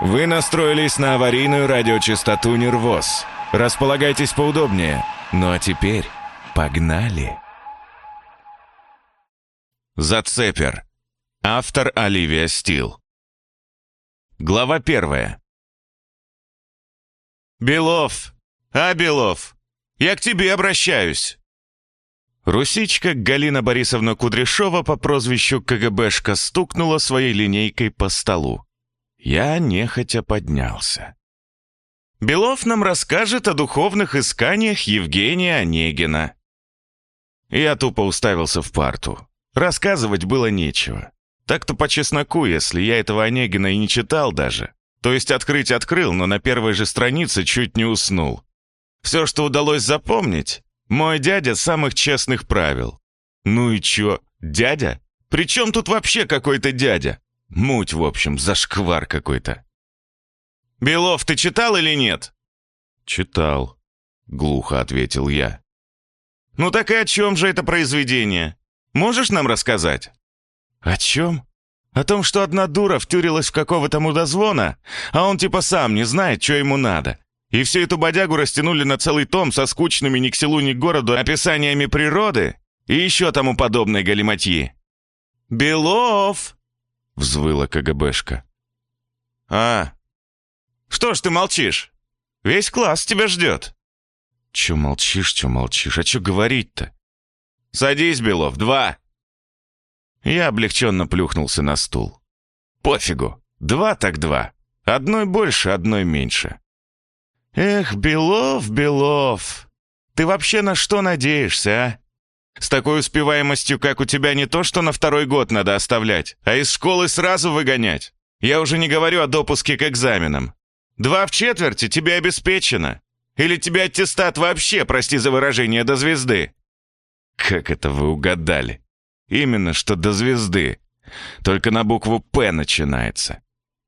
Вы настроились на аварийную радиочастоту «Нервоз». Располагайтесь поудобнее. Ну а теперь погнали. Зацепер. Автор Оливия Стил. Глава первая. «Белов! А, Белов! Я к тебе обращаюсь!» Русичка Галина Борисовна Кудряшова по прозвищу КГБшка стукнула своей линейкой по столу. Я нехотя поднялся. Белов нам расскажет о духовных исканиях Евгения Онегина. Я тупо уставился в парту. Рассказывать было нечего. Так-то по чесноку, если я этого Онегина и не читал даже. То есть открыть открыл, но на первой же странице чуть не уснул. Все, что удалось запомнить, мой дядя самых честных правил. Ну и чё, дядя? При чем тут вообще какой-то дядя? Муть, в общем, зашквар какой-то. «Белов, ты читал или нет?» «Читал», — глухо ответил я. «Ну так и о чем же это произведение? Можешь нам рассказать?» «О чем?» «О том, что одна дура втюрилась в какого-то мудозвона, а он типа сам не знает, что ему надо. И всю эту бодягу растянули на целый том со скучными ни к селу, ни к городу описаниями природы и еще тому подобной галиматьи». «Белов!» — взвыла КГБшка. «А, что ж ты молчишь? Весь класс тебя ждет». «Че молчишь, че молчишь? А че говорить-то?» «Садись, Белов, два!» Я облегченно плюхнулся на стул. «Пофигу, два так два. Одной больше, одной меньше». «Эх, Белов, Белов, ты вообще на что надеешься, а? С такой успеваемостью, как у тебя, не то что на второй год надо оставлять, а из школы сразу выгонять. Я уже не говорю о допуске к экзаменам. Два в четверти тебе обеспечено. Или тебе аттестат вообще, прости за выражение, до звезды?» «Как это вы угадали? Именно что до звезды. Только на букву «П» начинается.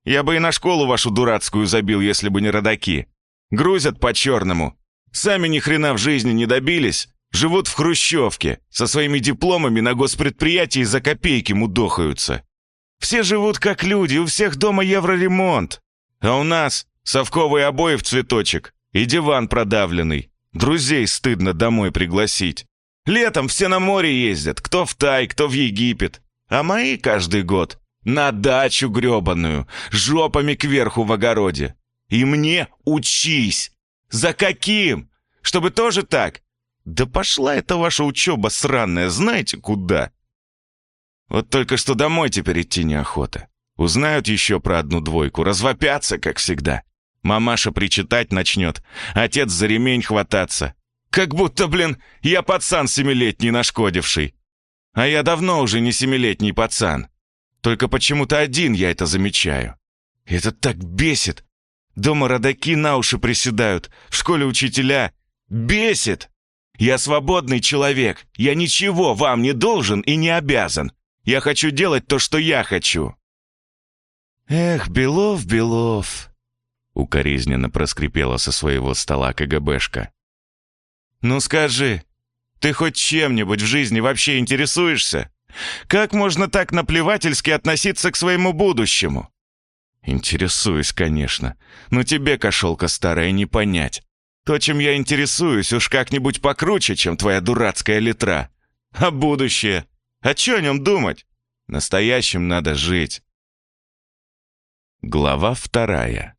Я бы и на школу вашу дурацкую забил, если бы не родаки. Грузят по-черному. Сами ни хрена в жизни не добились, Живут в хрущевке, со своими дипломами на госпредприятии за копейки мудохаются. Все живут как люди, у всех дома евроремонт. А у нас совковые обои в цветочек и диван продавленный. Друзей стыдно домой пригласить. Летом все на море ездят, кто в Тай, кто в Египет. А мои каждый год на дачу гребаную, жопами кверху в огороде. И мне учись. За каким? Чтобы тоже так? Да пошла эта ваша учеба сраная, знаете куда? Вот только что домой теперь идти неохота. Узнают еще про одну двойку, развопятся, как всегда. Мамаша причитать начнет, отец за ремень хвататься. Как будто, блин, я пацан семилетний нашкодивший. А я давно уже не семилетний пацан. Только почему-то один я это замечаю. Это так бесит. Дома родаки на уши приседают, в школе учителя. Бесит! Я свободный человек. Я ничего вам не должен и не обязан. Я хочу делать то, что я хочу». «Эх, Белов, Белов!» Укоризненно проскрипела со своего стола КГБшка. «Ну скажи, ты хоть чем-нибудь в жизни вообще интересуешься? Как можно так наплевательски относиться к своему будущему?» «Интересуюсь, конечно, но тебе, кошелка старая, не понять. То, чем я интересуюсь, уж как-нибудь покруче, чем твоя дурацкая литра. А будущее? А чё о нем думать? Настоящим надо жить. Глава вторая.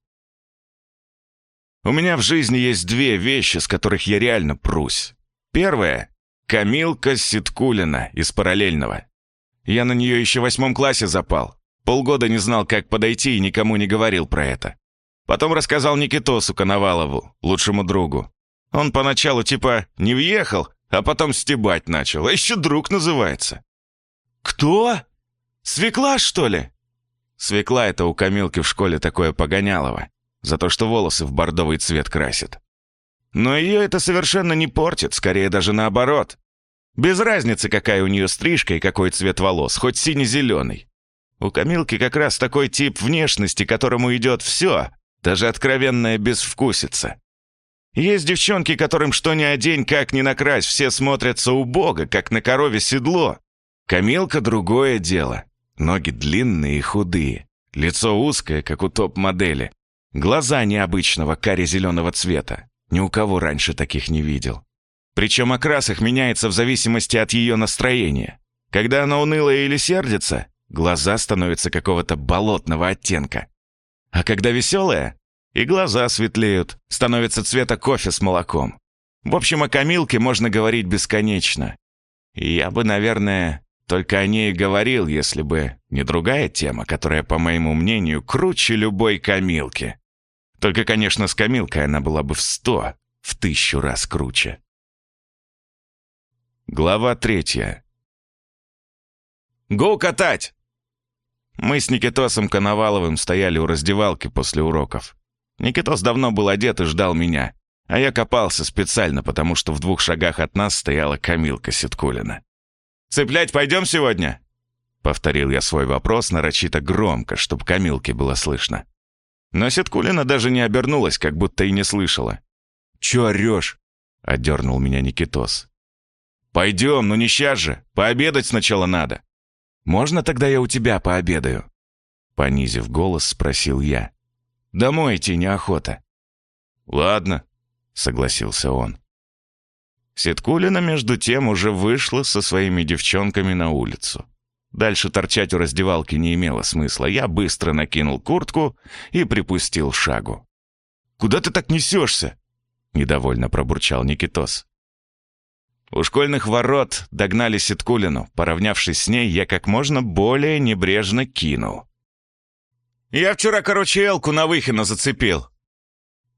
У меня в жизни есть две вещи, с которых я реально прусь. Первая — Камилка Ситкулина из параллельного. Я на нее еще в восьмом классе запал. Полгода не знал, как подойти и никому не говорил про это. Потом рассказал Никитосу Коновалову, лучшему другу. Он поначалу типа не въехал, а потом стебать начал. А еще друг называется. «Кто? Свекла, что ли?» Свекла — это у Камилки в школе такое погонялово, за то, что волосы в бордовый цвет красит. Но ее это совершенно не портит, скорее даже наоборот. Без разницы, какая у нее стрижка и какой цвет волос, хоть сине-зеленый. У Камилки как раз такой тип внешности, которому идет все, даже откровенная безвкусица. Есть девчонки, которым что ни одень, как ни накрась, все смотрятся убого, как на корове седло. Камилка — другое дело. Ноги длинные и худые. Лицо узкое, как у топ-модели. Глаза необычного кари-зеленого цвета. Ни у кого раньше таких не видел. Причем окрас их меняется в зависимости от ее настроения. Когда она унылая или сердится, глаза становятся какого-то болотного оттенка. А когда веселая, и глаза светлеют, становится цвета кофе с молоком. В общем, о Камилке можно говорить бесконечно. И я бы, наверное, только о ней говорил, если бы не другая тема, которая, по моему мнению, круче любой Камилки. Только, конечно, с Камилкой она была бы в сто, в тысячу раз круче. Глава третья. «Го катать!» Мы с Никитосом Коноваловым стояли у раздевалки после уроков. Никитос давно был одет и ждал меня, а я копался специально, потому что в двух шагах от нас стояла Камилка Ситкулина. «Цеплять пойдем сегодня?» Повторил я свой вопрос нарочито громко, чтобы Камилке было слышно. Но Ситкулина даже не обернулась, как будто и не слышала. «Чё орёшь?» — отдернул меня Никитос. «Пойдем, ну не сейчас же, пообедать сначала надо». «Можно тогда я у тебя пообедаю?» Понизив голос, спросил я. «Домой идти неохота». «Ладно», — согласился он. Ситкулина, между тем, уже вышла со своими девчонками на улицу. Дальше торчать у раздевалки не имело смысла. Я быстро накинул куртку и припустил шагу. «Куда ты так несешься?» — недовольно пробурчал Никитос. У школьных ворот догнали Ситкулину. Поравнявшись с ней, я как можно более небрежно кинул. «Я вчера, короче, Элку на Выхина зацепил».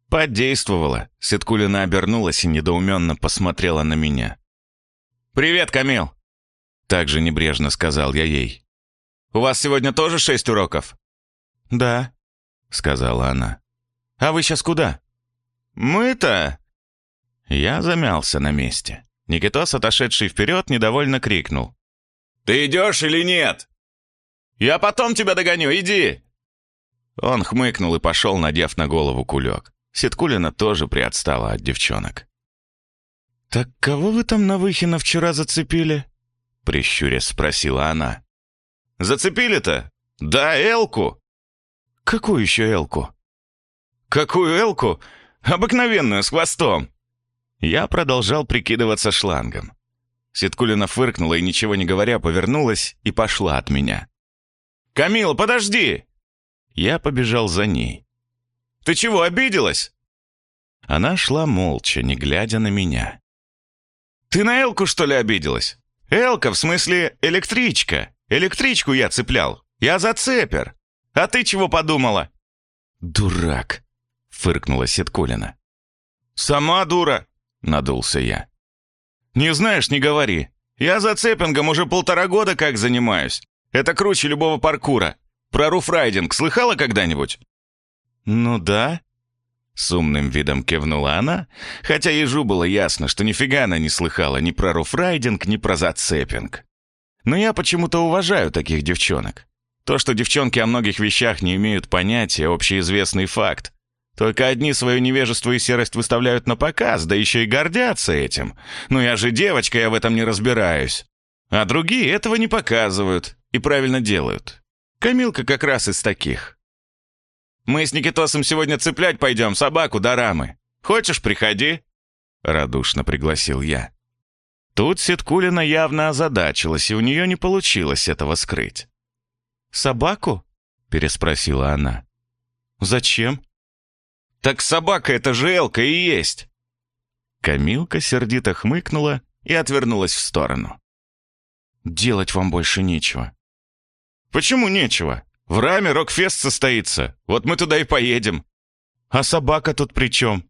Подействовала. Ситкулина обернулась и недоуменно посмотрела на меня. «Привет, Камил!» Также небрежно сказал я ей. «У вас сегодня тоже шесть уроков?» «Да», — сказала она. «А вы сейчас куда?» «Мы-то...» Я замялся на месте. Никитос, отошедший вперед, недовольно крикнул. «Ты идешь или нет?» «Я потом тебя догоню, иди!» Он хмыкнул и пошел, надев на голову кулек. Ситкулина тоже приотстала от девчонок. «Так кого вы там на Выхина вчера зацепили?» Прищурясь спросила она. «Зацепили-то? Да, Элку!» «Какую еще Элку?» «Какую Элку? Обыкновенную, с хвостом!» Я продолжал прикидываться шлангом. Ситкулина фыркнула и, ничего не говоря, повернулась и пошла от меня. «Камила, подожди!» Я побежал за ней. «Ты чего, обиделась?» Она шла молча, не глядя на меня. «Ты на Элку, что ли, обиделась? Элка, в смысле электричка. Электричку я цеплял. Я зацепер. А ты чего подумала?» «Дурак!» — фыркнула Ситкулина. «Сама дура!» Надулся я. «Не знаешь, не говори. Я за цеппингом уже полтора года как занимаюсь. Это круче любого паркура. Про руфрайдинг слыхала когда-нибудь?» «Ну да», — с умным видом кивнула она, хотя ежу было ясно, что нифига она не слыхала ни про руфрайдинг, ни про зацеппинг. Но я почему-то уважаю таких девчонок. То, что девчонки о многих вещах не имеют понятия, общеизвестный факт. Только одни свое невежество и серость выставляют на показ, да еще и гордятся этим. Ну я же девочка, я в этом не разбираюсь. А другие этого не показывают и правильно делают. Камилка как раз из таких. Мы с Никитосом сегодня цеплять пойдем собаку до рамы. Хочешь, приходи?» Радушно пригласил я. Тут Ситкулина явно озадачилась, и у нее не получилось этого скрыть. «Собаку?» — переспросила она. «Зачем?» «Так собака это же Элка и есть!» Камилка сердито хмыкнула и отвернулась в сторону. «Делать вам больше нечего». «Почему нечего? В раме рок-фест состоится. Вот мы туда и поедем». «А собака тут при чем?»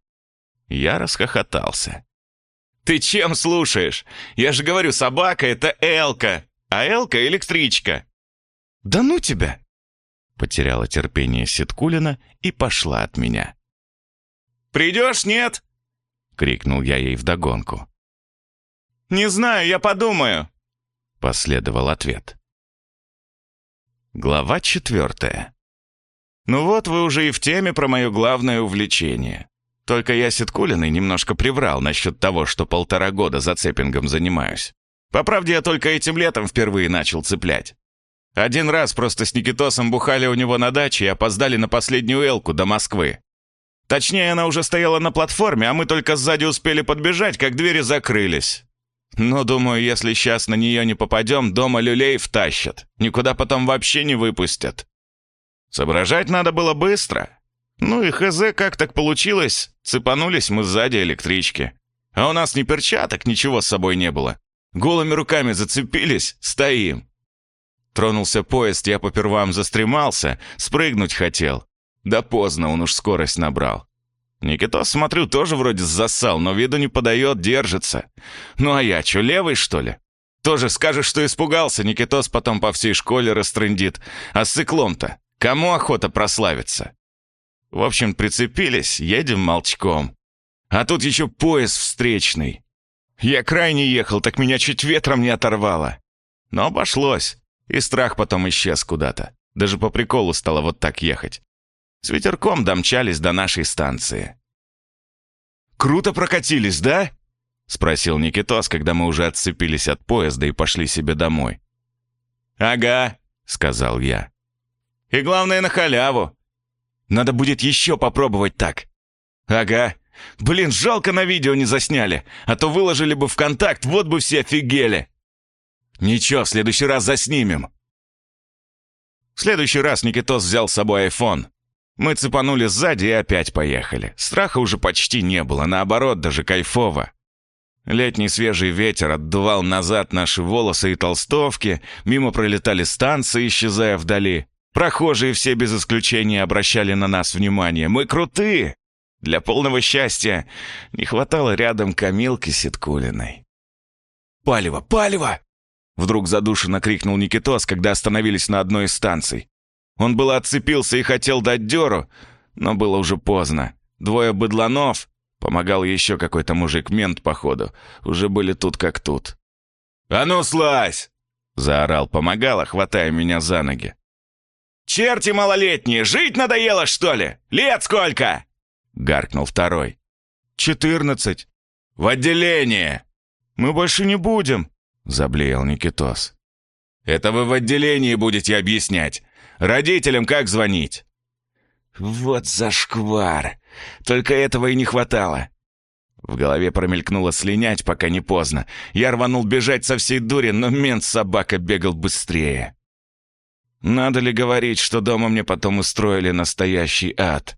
Я расхохотался. «Ты чем слушаешь? Я же говорю, собака — это Элка, а Элка — электричка». «Да ну тебя!» Потеряла терпение Ситкулина и пошла от меня. Придешь, нет?» — крикнул я ей вдогонку. «Не знаю, я подумаю», — последовал ответ. Глава четвертая. Ну вот вы уже и в теме про мое главное увлечение. Только я Ситкулиной немножко приврал насчет того, что полтора года за цеппингом занимаюсь. По правде, я только этим летом впервые начал цеплять. Один раз просто с Никитосом бухали у него на даче и опоздали на последнюю элку до Москвы. Точнее, она уже стояла на платформе, а мы только сзади успели подбежать, как двери закрылись. Но, думаю, если сейчас на нее не попадем, дома люлей втащат. Никуда потом вообще не выпустят. Соображать надо было быстро. Ну и хз, как так получилось, цепанулись мы сзади электрички. А у нас ни перчаток, ничего с собой не было. Голыми руками зацепились, стоим. Тронулся поезд, я по первам застремался, спрыгнуть хотел. Да поздно, он уж скорость набрал. Никитос, смотрю, тоже вроде засал, но виду не подает, держится. Ну а я что, левый, что ли? Тоже скажешь, что испугался, Никитос потом по всей школе растрындит. А с циклом-то кому охота прославиться? В общем, прицепились, едем молчком. А тут еще поезд встречный. Я крайне ехал, так меня чуть ветром не оторвало. Но обошлось, и страх потом исчез куда-то. Даже по приколу стало вот так ехать. С ветерком домчались до нашей станции. «Круто прокатились, да?» — спросил Никитос, когда мы уже отцепились от поезда и пошли себе домой. «Ага», — сказал я. «И главное, на халяву. Надо будет еще попробовать так». «Ага. Блин, жалко на видео не засняли, а то выложили бы ВКонтакт, вот бы все офигели». «Ничего, в следующий раз заснимем». В следующий раз Никитос взял с собой iPhone. Мы цепанули сзади и опять поехали. Страха уже почти не было, наоборот, даже кайфово. Летний свежий ветер отдувал назад наши волосы и толстовки, мимо пролетали станции, исчезая вдали. Прохожие все без исключения обращали на нас внимание. Мы крутые! Для полного счастья не хватало рядом Камилки Ситкулиной. «Палево! Палево!» Вдруг задушенно крикнул Никитос, когда остановились на одной из станций. Он было отцепился и хотел дать дёру, но было уже поздно. Двое быдланов, помогал еще какой-то мужик-мент, походу, уже были тут как тут. «А ну, слазь!» — заорал помогала, хватая меня за ноги. «Черти малолетние, жить надоело, что ли? Лет сколько?» — гаркнул второй. «Четырнадцать». «В отделение!» «Мы больше не будем», — заблеял Никитос. «Это вы в отделении будете объяснять. Родителям как звонить?» «Вот зашквар! Только этого и не хватало!» В голове промелькнуло слинять, пока не поздно. Я рванул бежать со всей дури, но мент-собака бегал быстрее. Надо ли говорить, что дома мне потом устроили настоящий ад?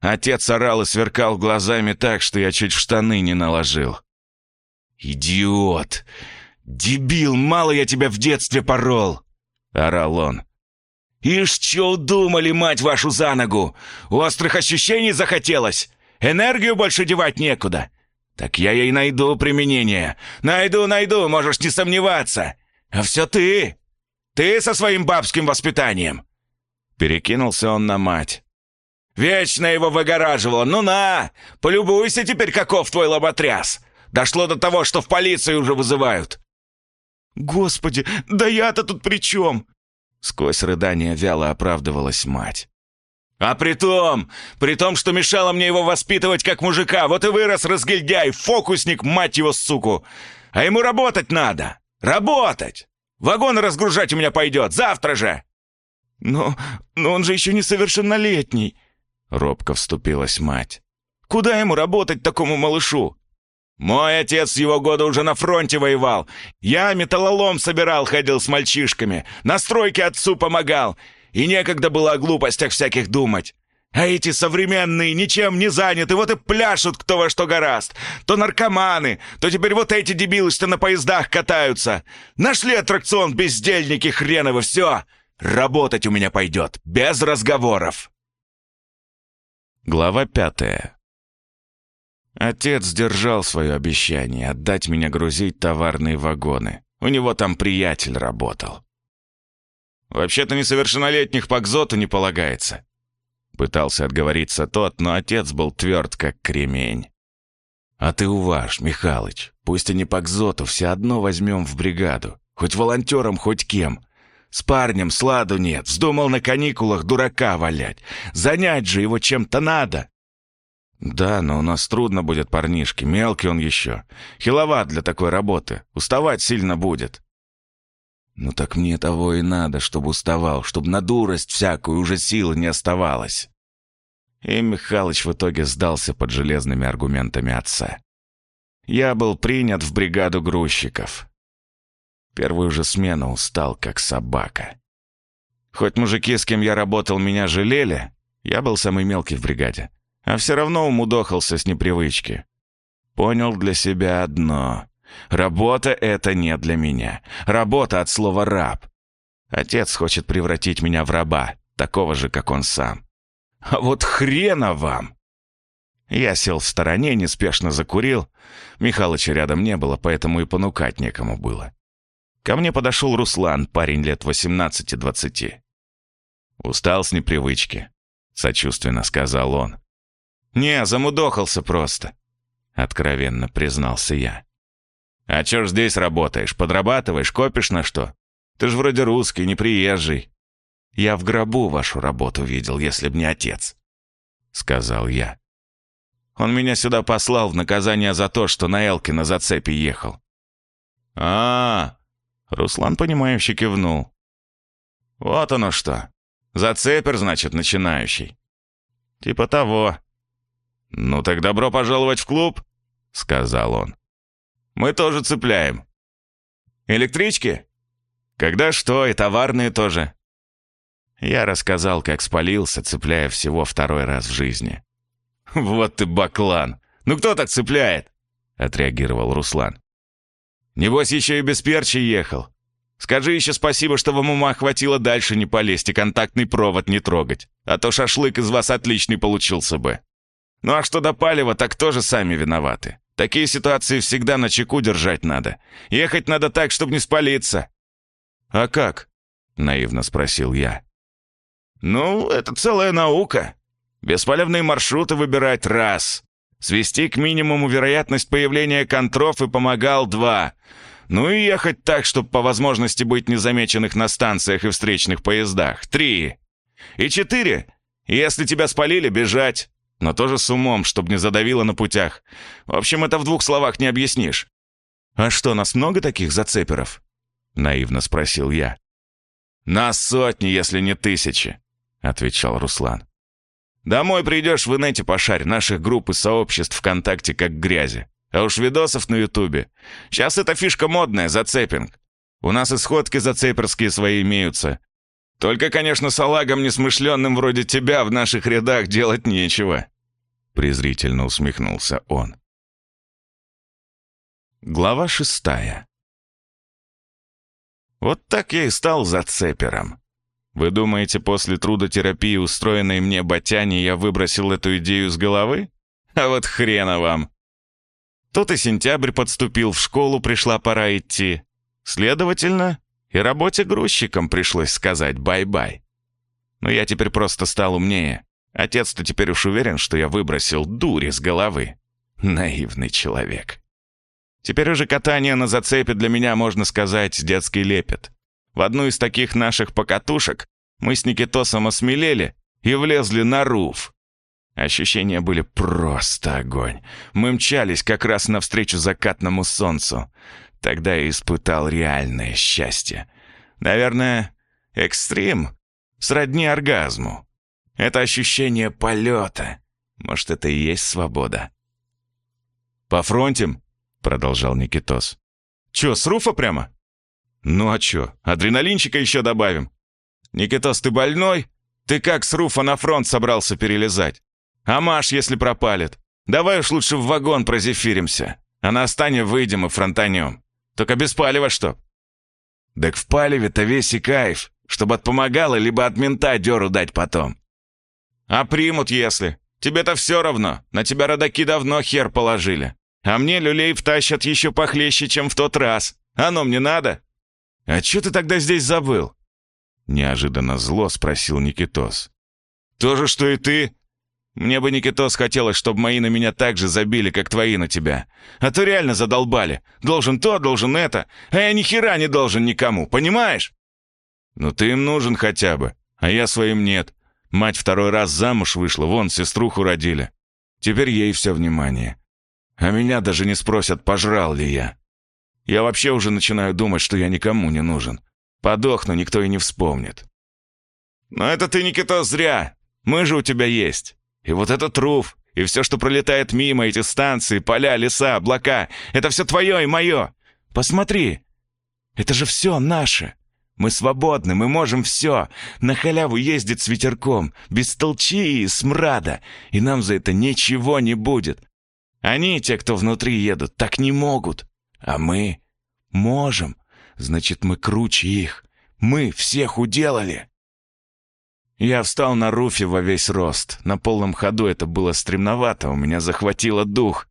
Отец орал и сверкал глазами так, что я чуть в штаны не наложил. «Идиот! Дебил, мало я тебя в детстве порол!» — орал он. «Ишь, чё удумали, мать вашу, за ногу? Острых ощущений захотелось? Энергию больше девать некуда. Так я ей найду применение. Найду, найду, можешь не сомневаться. А все ты. Ты со своим бабским воспитанием». Перекинулся он на мать. «Вечно его выгораживало. Ну на, полюбуйся теперь, каков твой лоботряс. Дошло до того, что в полицию уже вызывают». «Господи, да я-то тут при чем?» Сквозь рыдания вяло оправдывалась мать. «А при том, при том, что мешало мне его воспитывать как мужика, вот и вырос разгильдяй, фокусник, мать его, суку! А ему работать надо! Работать! Вагоны разгружать у меня пойдет, завтра же!» «Но, но он же еще несовершеннолетний!» Робко вступилась мать. «Куда ему работать такому малышу? Мой отец его годы уже на фронте воевал. Я металлолом собирал, ходил с мальчишками. На стройке отцу помогал. И некогда было о глупостях всяких думать. А эти современные ничем не заняты, вот и пляшут кто во что гораст. То наркоманы, то теперь вот эти дебилы, что на поездах катаются. Нашли аттракцион бездельники хреновы, все. Работать у меня пойдет, без разговоров. Глава пятая. Отец сдержал свое обещание отдать меня грузить товарные вагоны. У него там приятель работал. «Вообще-то несовершеннолетних по кзоту не полагается». Пытался отговориться тот, но отец был тверд, как кремень. «А ты уваж, Михалыч, пусть и не по кзоту, все одно возьмем в бригаду. Хоть волонтером, хоть кем. С парнем сладу нет, вздумал на каникулах дурака валять. Занять же его чем-то надо». «Да, но у нас трудно будет, парнишки, мелкий он еще. Хиловат для такой работы, уставать сильно будет». Ну так мне того и надо, чтобы уставал, чтобы на дурость всякую уже силы не оставалось. И Михалыч в итоге сдался под железными аргументами отца. Я был принят в бригаду грузчиков. Первую же смену устал, как собака. Хоть мужики, с кем я работал, меня жалели, я был самый мелкий в бригаде, а все равно умудохался с непривычки. Понял для себя одно. Работа — это не для меня. Работа от слова «раб». Отец хочет превратить меня в раба, такого же, как он сам. А вот хрена вам! Я сел в стороне, неспешно закурил. Михалыча рядом не было, поэтому и понукать некому было. Ко мне подошел Руслан, парень лет 18-20. «Устал с непривычки», — сочувственно сказал он. «Не, замудохался просто», — откровенно признался я. «А чё ж здесь работаешь? Подрабатываешь, копишь на что? Ты ж вроде русский, не приезжий». «Я в гробу вашу работу видел, если б не отец», — сказал я. Он меня сюда послал в наказание за то, что на Элке на зацепе ехал. а, -а, -а Руслан, понимающе кивнул. «Вот оно что. Зацепер, значит, начинающий». «Типа того». «Ну так добро пожаловать в клуб», — сказал он. Мы тоже цепляем. Электрички? Когда что, и товарные тоже. Я рассказал, как спалился, цепляя всего второй раз в жизни. «Вот ты баклан! Ну кто так цепляет?» — отреагировал Руслан. «Небось, еще и без перчи ехал. Скажи еще спасибо, что вам ума хватило дальше не полезть и контактный провод не трогать, а то шашлык из вас отличный получился бы. Ну а что до палева, так тоже сами виноваты. Такие ситуации всегда на чеку держать надо. Ехать надо так, чтобы не спалиться». «А как?» — наивно спросил я. «Ну, это целая наука. Бесполезные маршруты выбирать — раз. Свести к минимуму вероятность появления контров и помогал — два. Ну и ехать так, чтобы по возможности быть незамеченных на станциях и встречных поездах — три. И четыре. Если тебя спалили, бежать но тоже с умом, чтобы не задавило на путях. В общем, это в двух словах не объяснишь. «А что, нас много таких зацеперов?» — наивно спросил я. «Нас сотни, если не тысячи», — отвечал Руслан. «Домой придешь в инете пошарь, наших групп и сообществ ВКонтакте как грязи. А уж видосов на Ютубе. Сейчас эта фишка модная, зацепинг. У нас и сходки зацеперские свои имеются. Только, конечно, салагам несмышленным вроде тебя в наших рядах делать нечего», — презрительно усмехнулся он. Глава шестая. Вот так я и стал зацепером. Вы думаете, после трудотерапии, устроенной мне Батяне, я выбросил эту идею с головы? А вот хрена вам. Тут и сентябрь подступил, в школу пришла пора идти. Следовательно, и работе грузчиком пришлось сказать bye-bye. Но я теперь просто стал умнее. Отец-то теперь уж уверен, что я выбросил дури с головы. Наивный человек. Теперь уже катание на зацепе для меня, можно сказать, детский лепет. В одну из таких наших покатушек мы с Никитосом осмелели и влезли на roof. Ощущения были просто огонь. Мы мчались как раз навстречу закатному солнцу. Тогда я испытал реальное счастье. Наверное, экстрим сродни оргазму. Это ощущение полета. Может, это и есть свобода. «По фронтем?» — продолжал Никитос. «Чё, с руфа прямо?» «Ну а чё, адреналинчика еще добавим?» «Никитос, ты больной? Ты как с руфа на фронт собрался перелезать? А Маш, если пропалит? Давай уж лучше в вагон прозефиримся, а на остане выйдем и фронтанем». Только без палева что?» «Так в палеве-то весь и кайф, чтобы от помогала, либо от мента дёру дать потом». «А примут, если. Тебе-то все равно. На тебя родаки давно хер положили. А мне люлей втащат еще похлеще, чем в тот раз. Оно мне надо?» «А что ты тогда здесь забыл?» Неожиданно зло спросил Никитос. «То же, что и ты. Мне бы, Никитос, хотелось, чтобы мои на меня так же забили, как твои на тебя. А то реально задолбали. Должен то, должен это. А я ни хера не должен никому, понимаешь? Ну ты им нужен хотя бы, а я своим нет. Мать второй раз замуж вышла, вон, сеструху родили. Теперь ей все внимание. А меня даже не спросят, пожрал ли я. Я вообще уже начинаю думать, что я никому не нужен. Подохну, никто и не вспомнит. Но это ты, Никита, зря. Мы же у тебя есть. И вот этот руф, и все, что пролетает мимо, эти станции, поля, леса, облака, это все твое и мое. Посмотри, это же все наше. Мы свободны, мы можем все. На халяву ездить с ветерком, без толчи и смрада, и нам за это ничего не будет. Они, те, кто внутри едут, так не могут. А мы можем. Значит, мы круче их. Мы всех уделали. Я встал на руфе во весь рост. На полном ходу это было стремновато, у меня захватило дух.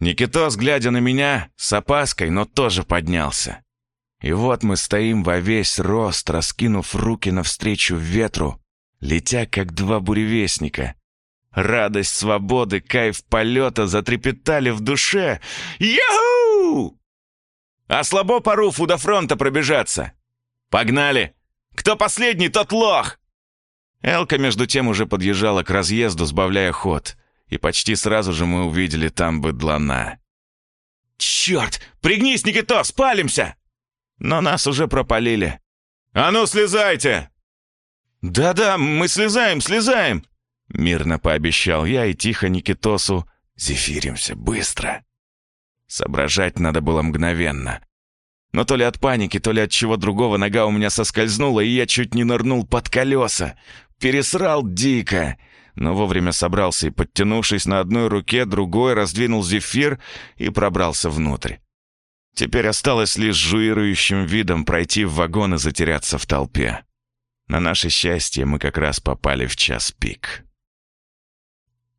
Никитос, глядя на меня, с опаской, но тоже поднялся. И вот мы стоим во весь рост, раскинув руки навстречу ветру, летя как два буревестника. Радость свободы, кайф полета затрепетали в душе. Яху! А слабо по руфу до фронта пробежаться. Погнали! Кто последний, тот лох! Элка, между тем, уже подъезжала к разъезду, сбавляя ход. И почти сразу же мы увидели там быдлана. «Черт! Пригнись, Никито, спалимся!» Но нас уже пропалили. «А ну, слезайте!» «Да-да, мы слезаем, слезаем!» Мирно пообещал я и тихо Никитосу «Зефиримся, быстро!» Соображать надо было мгновенно. Но то ли от паники, то ли от чего другого нога у меня соскользнула, и я чуть не нырнул под колеса. Пересрал дико. Но вовремя собрался и, подтянувшись на одной руке, другой раздвинул зефир и пробрался внутрь. Теперь осталось лишь жуирующим видом пройти в вагон и затеряться в толпе. На наше счастье мы как раз попали в час пик.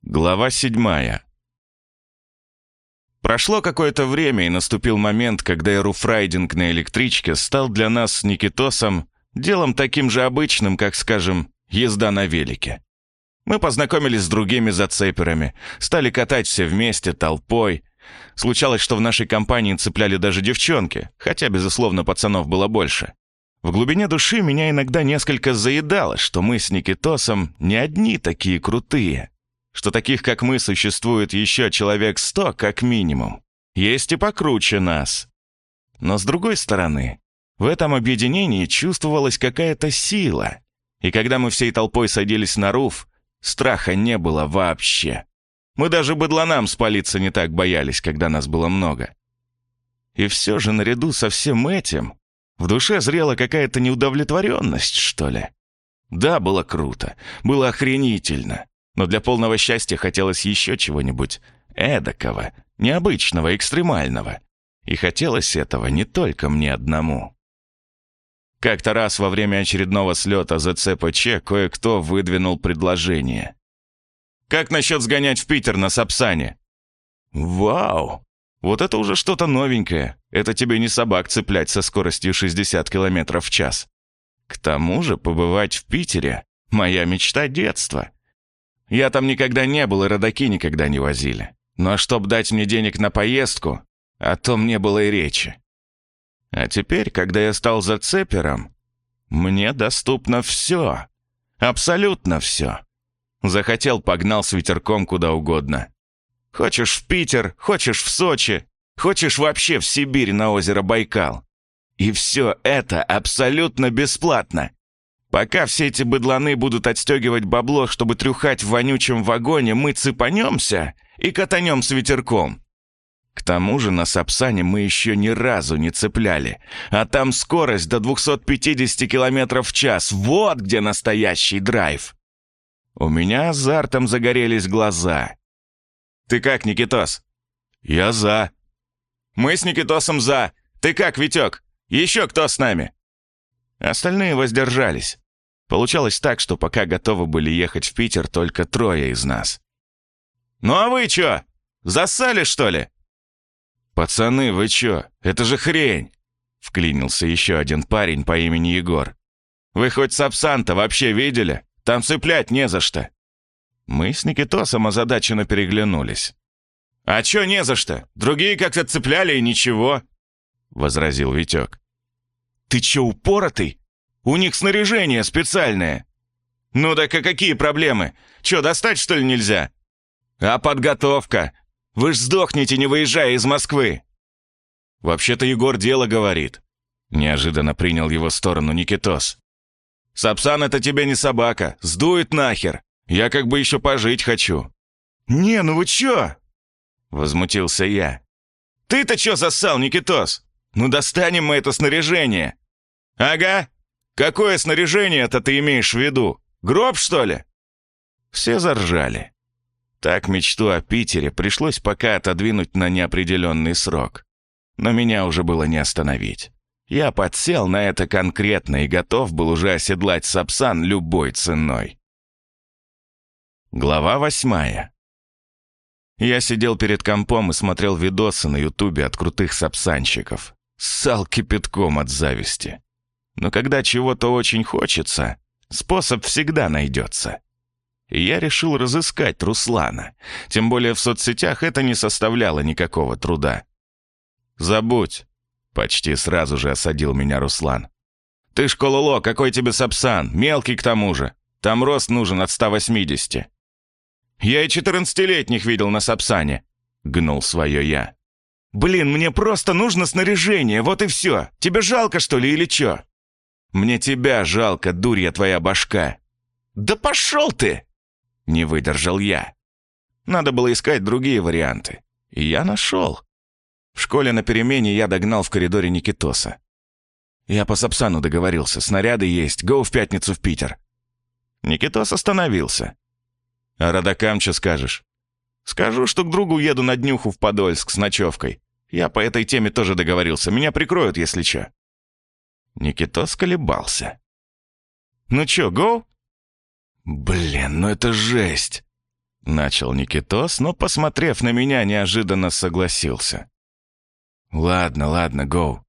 Глава седьмая. Прошло какое-то время, и наступил момент, когда эруфрайдинг на электричке стал для нас с Никитосом делом таким же обычным, как, скажем, езда на велике. Мы познакомились с другими зацеперами, стали катать все вместе, толпой. Случалось, что в нашей компании цепляли даже девчонки, хотя, безусловно, пацанов было больше. В глубине души меня иногда несколько заедало, что мы с Никитосом не одни такие крутые что таких, как мы, существует еще человек сто, как минимум. Есть и покруче нас. Но с другой стороны, в этом объединении чувствовалась какая-то сила. И когда мы всей толпой садились на руф, страха не было вообще. Мы даже быдланам спалиться не так боялись, когда нас было много. И все же наряду со всем этим в душе зрела какая-то неудовлетворенность, что ли. Да, было круто, было охренительно но для полного счастья хотелось еще чего-нибудь эдакого, необычного, экстремального. И хотелось этого не только мне одному. Как-то раз во время очередного слета ЗЦПЧ кое-кто выдвинул предложение. «Как насчет сгонять в Питер на Сапсане?» «Вау! Вот это уже что-то новенькое. Это тебе не собак цеплять со скоростью 60 км в час. К тому же побывать в Питере — моя мечта детства. Я там никогда не был, и родаки никогда не возили. Но чтоб дать мне денег на поездку, о том не было и речи. А теперь, когда я стал зацепером, мне доступно все. Абсолютно все. Захотел, погнал с ветерком куда угодно. Хочешь в Питер, хочешь в Сочи, хочешь вообще в Сибирь на озеро Байкал. И все это абсолютно бесплатно. Пока все эти быдланы будут отстегивать бабло, чтобы трюхать в вонючем вагоне, мы цепанемся и катанем с ветерком. К тому же на Сапсане мы еще ни разу не цепляли, а там скорость до 250 км в час. Вот где настоящий драйв. У меня азартом загорелись глаза. «Ты как, Никитос?» «Я за». «Мы с Никитосом за. Ты как, Витек? Еще кто с нами?» Остальные воздержались. Получалось так, что пока готовы были ехать в Питер только трое из нас. «Ну а вы чё? Засали, что ли?» «Пацаны, вы чё? Это же хрень!» Вклинился еще один парень по имени Егор. «Вы хоть Сапсанта вообще видели? Там цеплять не за что!» Мы с Никитосом озадаченно переглянулись. «А чё не за что? Другие как-то цепляли и ничего!» Возразил Витек. «Ты чё, упоротый? У них снаряжение специальное». «Ну так а какие проблемы? Че, достать, что ли, нельзя?» «А подготовка? Вы ж сдохнете, не выезжая из Москвы!» «Вообще-то Егор дело говорит. Неожиданно принял его сторону Никитос. «Сапсан — это тебе не собака, сдует нахер. Я как бы еще пожить хочу». «Не, ну вы чё?» Возмутился я. «Ты-то чё зассал, Никитос? Ну достанем мы это снаряжение!» «Ага. Какое снаряжение это ты имеешь в виду? Гроб, что ли?» Все заржали. Так мечту о Питере пришлось пока отодвинуть на неопределенный срок. Но меня уже было не остановить. Я подсел на это конкретно и готов был уже оседлать Сапсан любой ценой. Глава восьмая. Я сидел перед компом и смотрел видосы на ютубе от крутых сапсанщиков. Ссал кипятком от зависти. Но когда чего-то очень хочется, способ всегда найдется. И я решил разыскать Руслана. Тем более в соцсетях это не составляло никакого труда. «Забудь», — почти сразу же осадил меня Руслан. «Ты школоло, какой тебе сапсан, мелкий к тому же. Там рост нужен от 180». «Я и четырнадцатилетних видел на сапсане», — гнул свое я. «Блин, мне просто нужно снаряжение, вот и все. Тебе жалко, что ли, или чё?» «Мне тебя жалко, дурья твоя башка». «Да пошел ты!» Не выдержал я. Надо было искать другие варианты. И я нашел. В школе на перемене я догнал в коридоре Никитоса. Я по Сапсану договорился. Снаряды есть. Гоу в пятницу в Питер. Никитос остановился. «А родакам что скажешь?» «Скажу, что к другу еду на днюху в Подольск с ночевкой. Я по этой теме тоже договорился. Меня прикроют, если что». Никитос колебался. «Ну чё, гоу?» «Блин, ну это жесть!» Начал Никитос, но, посмотрев на меня, неожиданно согласился. «Ладно, ладно, гоу».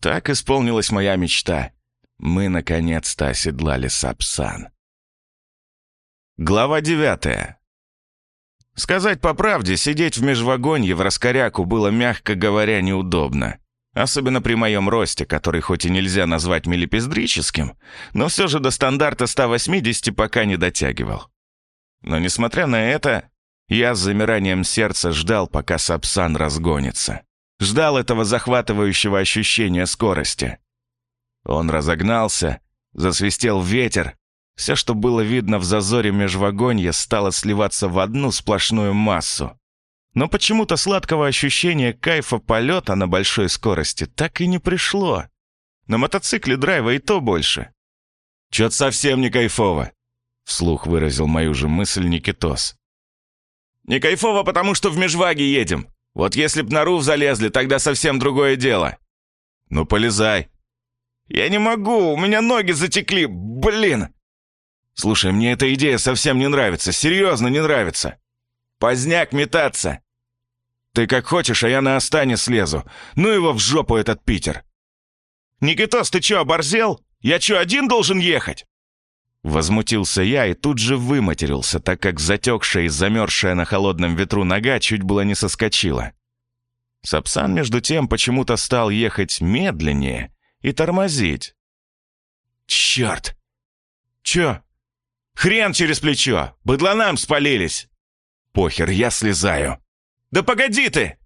Так исполнилась моя мечта. Мы, наконец-то, оседлали Сапсан. Глава девятая. Сказать по правде, сидеть в межвагонье в раскоряку было, мягко говоря, неудобно. Особенно при моем росте, который хоть и нельзя назвать милипиздрическим, но все же до стандарта 180 пока не дотягивал. Но несмотря на это, я с замиранием сердца ждал, пока Сапсан разгонится. Ждал этого захватывающего ощущения скорости. Он разогнался, засвистел ветер. Все, что было видно в зазоре межвагонья, стало сливаться в одну сплошную массу. Но почему-то сладкого ощущения кайфа полета на большой скорости так и не пришло. На мотоцикле драйва и то больше. «Чё-то совсем не кайфово», — вслух выразил мою же мысль Никитос. «Не кайфово, потому что в межваге едем. Вот если б на руф залезли, тогда совсем другое дело». «Ну, полезай». «Я не могу, у меня ноги затекли, блин!» «Слушай, мне эта идея совсем не нравится, серьезно не нравится». «Поздняк метаться. Ты как хочешь, а я на Остане слезу. Ну его в жопу этот Питер!» «Никитос, ты чё, оборзел? Я чё, один должен ехать?» Возмутился я и тут же выматерился, так как затекшая и замерзшая на холодном ветру нога чуть было не соскочила. Сапсан, между тем, почему-то стал ехать медленнее и тормозить. «Черт! Чё? Хрен через плечо! Быдланам спалились!» «Похер, я слезаю!» «Да погоди ты!»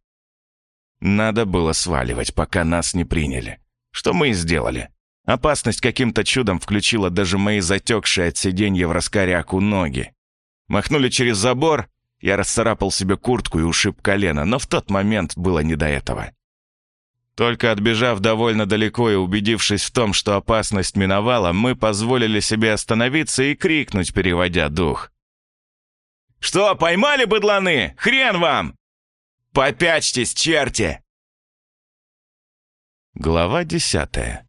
Надо было сваливать, пока нас не приняли. Что мы и сделали. Опасность каким-то чудом включила даже мои затекшие от сиденья в раскоряку ноги. Махнули через забор, я расцарапал себе куртку и ушиб колено, но в тот момент было не до этого. Только отбежав довольно далеко и убедившись в том, что опасность миновала, мы позволили себе остановиться и крикнуть, переводя дух. «Что, поймали быдланы? Хрен вам!» Попячьтесь, черти!» Глава десятая.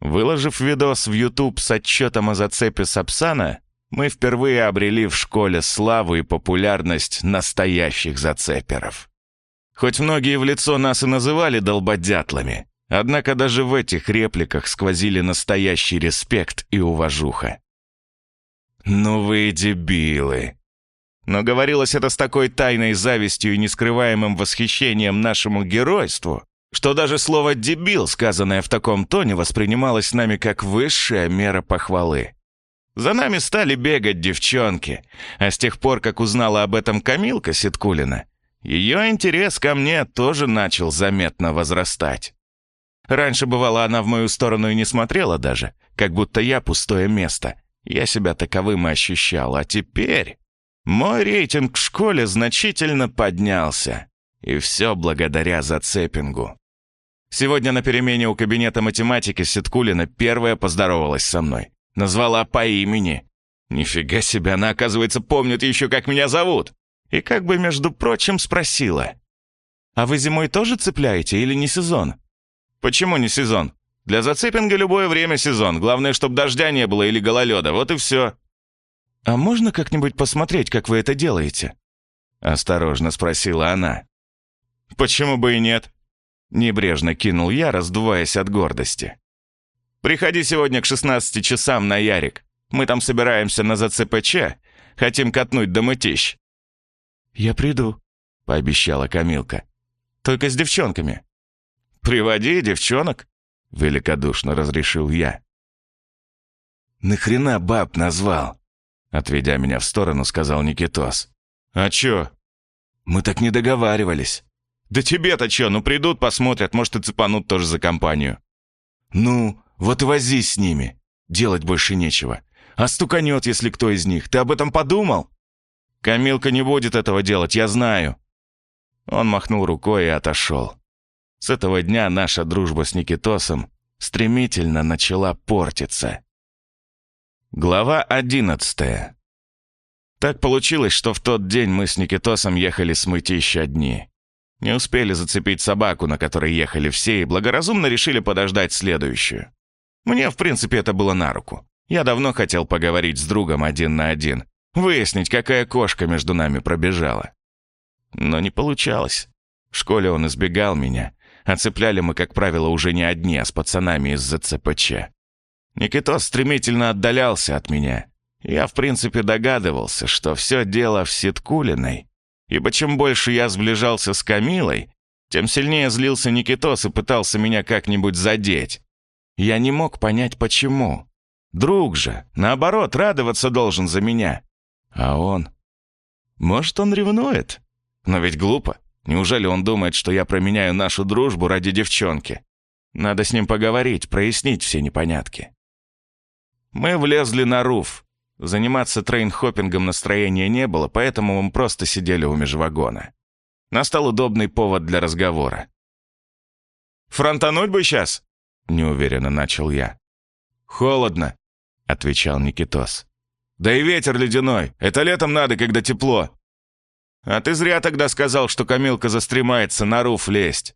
Выложив видос в YouTube с отчетом о зацепе Сапсана, мы впервые обрели в школе славу и популярность настоящих зацеперов. Хоть многие в лицо нас и называли долбодятлами, однако даже в этих репликах сквозили настоящий респект и уважуха. «Ну вы дебилы!» Но говорилось это с такой тайной завистью и нескрываемым восхищением нашему геройству, что даже слово «дебил», сказанное в таком тоне, воспринималось нами как высшая мера похвалы. За нами стали бегать девчонки, а с тех пор, как узнала об этом Камилка Ситкулина, ее интерес ко мне тоже начал заметно возрастать. Раньше, бывало, она в мою сторону и не смотрела даже, как будто я пустое место. Я себя таковым и ощущал, а теперь... Мой рейтинг в школе значительно поднялся. И все благодаря зацепингу. Сегодня на перемене у кабинета математики Ситкулина первая поздоровалась со мной. Назвала по имени. Нифига себе, она, оказывается, помнит еще, как меня зовут. И как бы, между прочим, спросила. «А вы зимой тоже цепляете или не сезон?» «Почему не сезон? Для зацепинга любое время сезон. Главное, чтобы дождя не было или гололеда. Вот и все». «А можно как-нибудь посмотреть, как вы это делаете?» Осторожно спросила она. «Почему бы и нет?» Небрежно кинул я, раздуваясь от гордости. «Приходи сегодня к 16 часам на Ярик. Мы там собираемся на ЗЦПЧ. Хотим катнуть до мытищ». «Я приду», — пообещала Камилка. «Только с девчонками». «Приводи девчонок», — великодушно разрешил я. «Нахрена баб назвал?» Отведя меня в сторону, сказал Никитос. «А чё?» «Мы так не договаривались». «Да тебе-то чё? Ну придут, посмотрят, может и цепанут тоже за компанию». «Ну, вот возись с ними. Делать больше нечего. А стуканет, если кто из них. Ты об этом подумал?» «Камилка не будет этого делать, я знаю». Он махнул рукой и отошел. С этого дня наша дружба с Никитосом стремительно начала портиться. Глава одиннадцатая. Так получилось, что в тот день мы с Никитосом ехали с мытища дни. Не успели зацепить собаку, на которой ехали все, и благоразумно решили подождать следующую. Мне, в принципе, это было на руку. Я давно хотел поговорить с другом один на один, выяснить, какая кошка между нами пробежала. Но не получалось. В школе он избегал меня, а цепляли мы, как правило, уже не одни, а с пацанами из ЗЦПЧ. Никитос стремительно отдалялся от меня. Я, в принципе, догадывался, что все дело в Ситкулиной, ибо чем больше я сближался с Камилой, тем сильнее злился Никитос и пытался меня как-нибудь задеть. Я не мог понять, почему. Друг же, наоборот, радоваться должен за меня. А он... Может, он ревнует? Но ведь глупо. Неужели он думает, что я променяю нашу дружбу ради девчонки? Надо с ним поговорить, прояснить все непонятки. Мы влезли на руф. Заниматься трейнхоппингом настроения не было, поэтому мы просто сидели у межвагона. Настал удобный повод для разговора. «Фронтануть бы сейчас?» — неуверенно начал я. «Холодно», — отвечал Никитос. «Да и ветер ледяной. Это летом надо, когда тепло». «А ты зря тогда сказал, что Камилка застремается на руф лезть».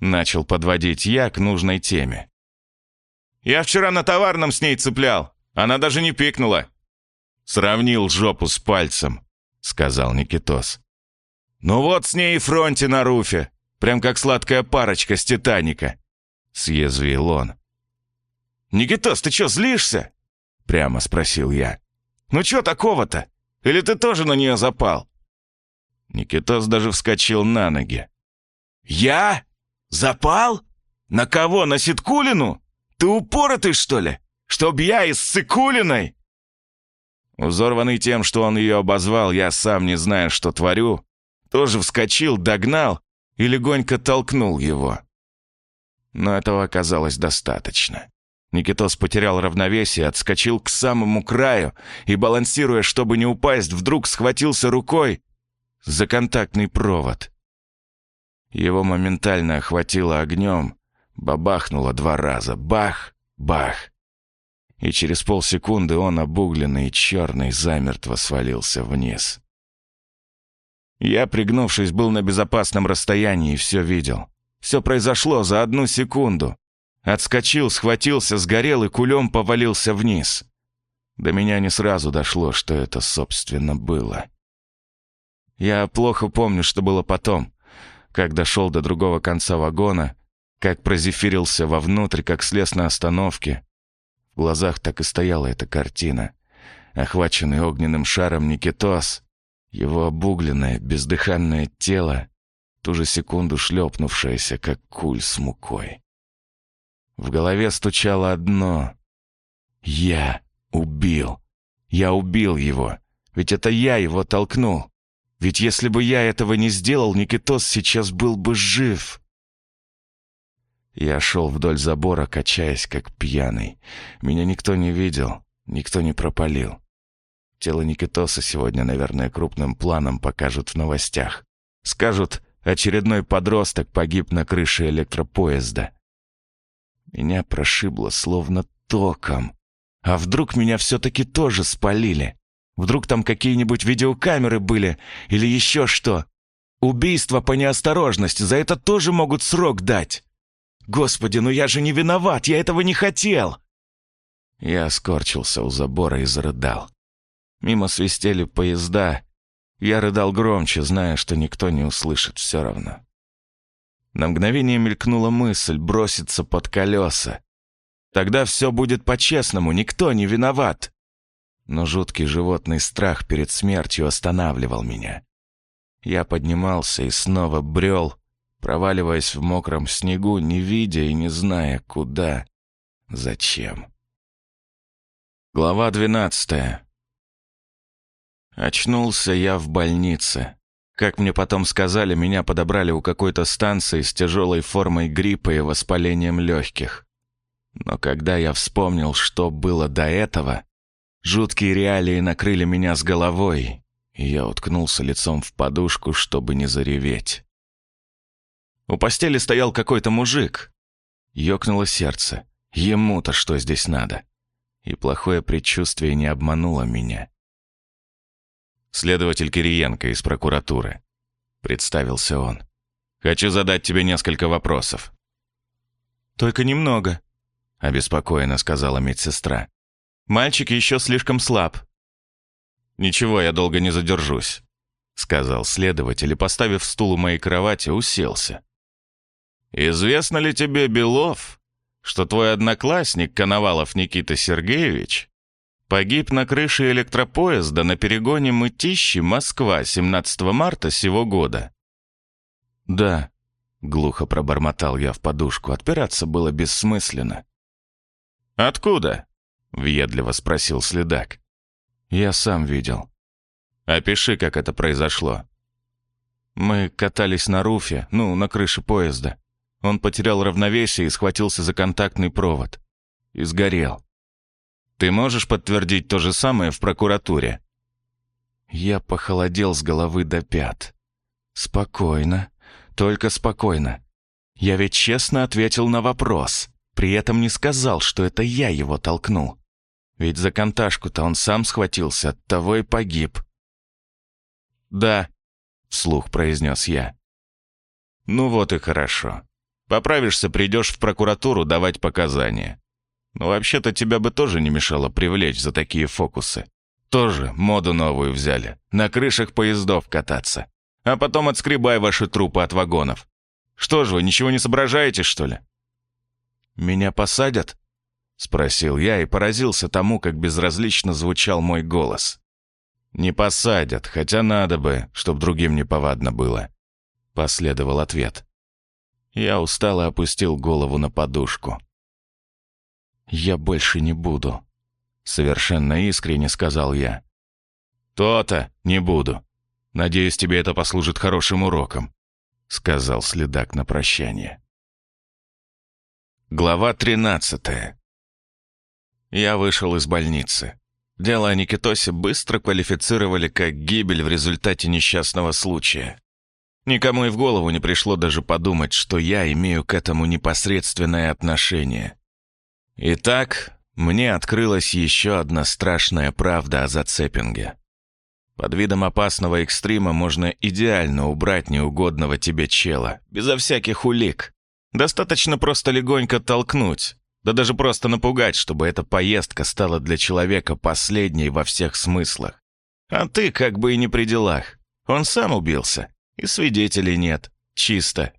Начал подводить я к нужной теме. Я вчера на товарном с ней цеплял. Она даже не пикнула». «Сравнил жопу с пальцем», — сказал Никитос. «Ну вот с ней и фронте на руфе. Прям как сладкая парочка с «Титаника», — съязвил он. «Никитос, ты чё, злишься?» — прямо спросил я. «Ну чё такого-то? Или ты тоже на нее запал?» Никитос даже вскочил на ноги. «Я? Запал? На кого? На Ситкулину?» Ты упоротый, что ли? Чтоб я из Цикулиной?» Взорванный тем, что он ее обозвал, я сам не зная, что творю, тоже вскочил, догнал и легонько толкнул его. Но этого оказалось достаточно. Никитос потерял равновесие, отскочил к самому краю и, балансируя, чтобы не упасть, вдруг схватился рукой за контактный провод. Его моментально охватило огнем, Бабахнуло два раза. Бах! Бах! И через полсекунды он, обугленный и черный, замертво свалился вниз. Я, пригнувшись, был на безопасном расстоянии и все видел. Все произошло за одну секунду. Отскочил, схватился, сгорел и кулем повалился вниз. До меня не сразу дошло, что это, собственно, было. Я плохо помню, что было потом. Как дошел до другого конца вагона, как прозефирился вовнутрь, как слез на остановке. В глазах так и стояла эта картина. Охваченный огненным шаром Никитос, его обугленное, бездыханное тело, ту же секунду шлепнувшееся, как куль с мукой. В голове стучало одно. «Я убил. Я убил его. Ведь это я его толкнул. Ведь если бы я этого не сделал, Никитос сейчас был бы жив». Я шел вдоль забора, качаясь, как пьяный. Меня никто не видел, никто не пропалил. Тело Никитоса сегодня, наверное, крупным планом покажут в новостях. Скажут, очередной подросток погиб на крыше электропоезда. Меня прошибло словно током. А вдруг меня все-таки тоже спалили? Вдруг там какие-нибудь видеокамеры были или еще что? Убийство по неосторожности, за это тоже могут срок дать. Господи, ну я же не виноват, я этого не хотел. Я скорчился у забора и зарыдал. Мимо свистели поезда. Я рыдал громче, зная, что никто не услышит все равно. На мгновение мелькнула мысль броситься под колеса. Тогда все будет по-честному, никто не виноват. Но жуткий животный страх перед смертью останавливал меня. Я поднимался и снова брел, проваливаясь в мокром снегу, не видя и не зная, куда, зачем. Глава двенадцатая. Очнулся я в больнице. Как мне потом сказали, меня подобрали у какой-то станции с тяжелой формой гриппа и воспалением легких. Но когда я вспомнил, что было до этого, жуткие реалии накрыли меня с головой, и я уткнулся лицом в подушку, чтобы не зареветь. У постели стоял какой-то мужик. Ёкнуло сердце. Ему-то что здесь надо? И плохое предчувствие не обмануло меня. «Следователь Кириенко из прокуратуры», — представился он. «Хочу задать тебе несколько вопросов». «Только немного», — обеспокоенно сказала медсестра. «Мальчик еще слишком слаб». «Ничего, я долго не задержусь», — сказал следователь и, поставив стул у моей кровати, уселся. «Известно ли тебе, Белов, что твой одноклассник Коновалов Никита Сергеевич Погиб на крыше электропоезда на перегоне Мытищи, Москва, 17 марта сего года. Да, глухо пробормотал я в подушку. Отпираться было бессмысленно. Откуда? въедливо спросил следак. Я сам видел. Опиши, как это произошло. Мы катались на руфе, ну, на крыше поезда. Он потерял равновесие и схватился за контактный провод. И сгорел. Ты можешь подтвердить то же самое в прокуратуре?» Я похолодел с головы до пят. «Спокойно, только спокойно. Я ведь честно ответил на вопрос, при этом не сказал, что это я его толкнул. Ведь за конташку-то он сам схватился, от того и погиб». «Да», — вслух произнес я. «Ну вот и хорошо. Поправишься, придешь в прокуратуру давать показания. Но вообще-то тебя бы тоже не мешало привлечь за такие фокусы. Тоже моду новую взяли. На крышах поездов кататься. А потом отскребай ваши трупы от вагонов. Что же вы, ничего не соображаете, что ли? «Меня посадят?» — спросил я и поразился тому, как безразлично звучал мой голос. «Не посадят, хотя надо бы, чтоб другим не повадно было», — последовал ответ. Я устало опустил голову на подушку. «Я больше не буду», — совершенно искренне сказал я. «То-то не буду. Надеюсь, тебе это послужит хорошим уроком», — сказал следак на прощание. Глава тринадцатая. Я вышел из больницы. Дело о Никитосе быстро квалифицировали как гибель в результате несчастного случая. Никому и в голову не пришло даже подумать, что я имею к этому непосредственное отношение. Итак, мне открылась еще одна страшная правда о зацепинге. Под видом опасного экстрима можно идеально убрать неугодного тебе чела, безо всяких улик. Достаточно просто легонько толкнуть, да даже просто напугать, чтобы эта поездка стала для человека последней во всех смыслах. А ты как бы и не при делах. Он сам убился, и свидетелей нет. Чисто.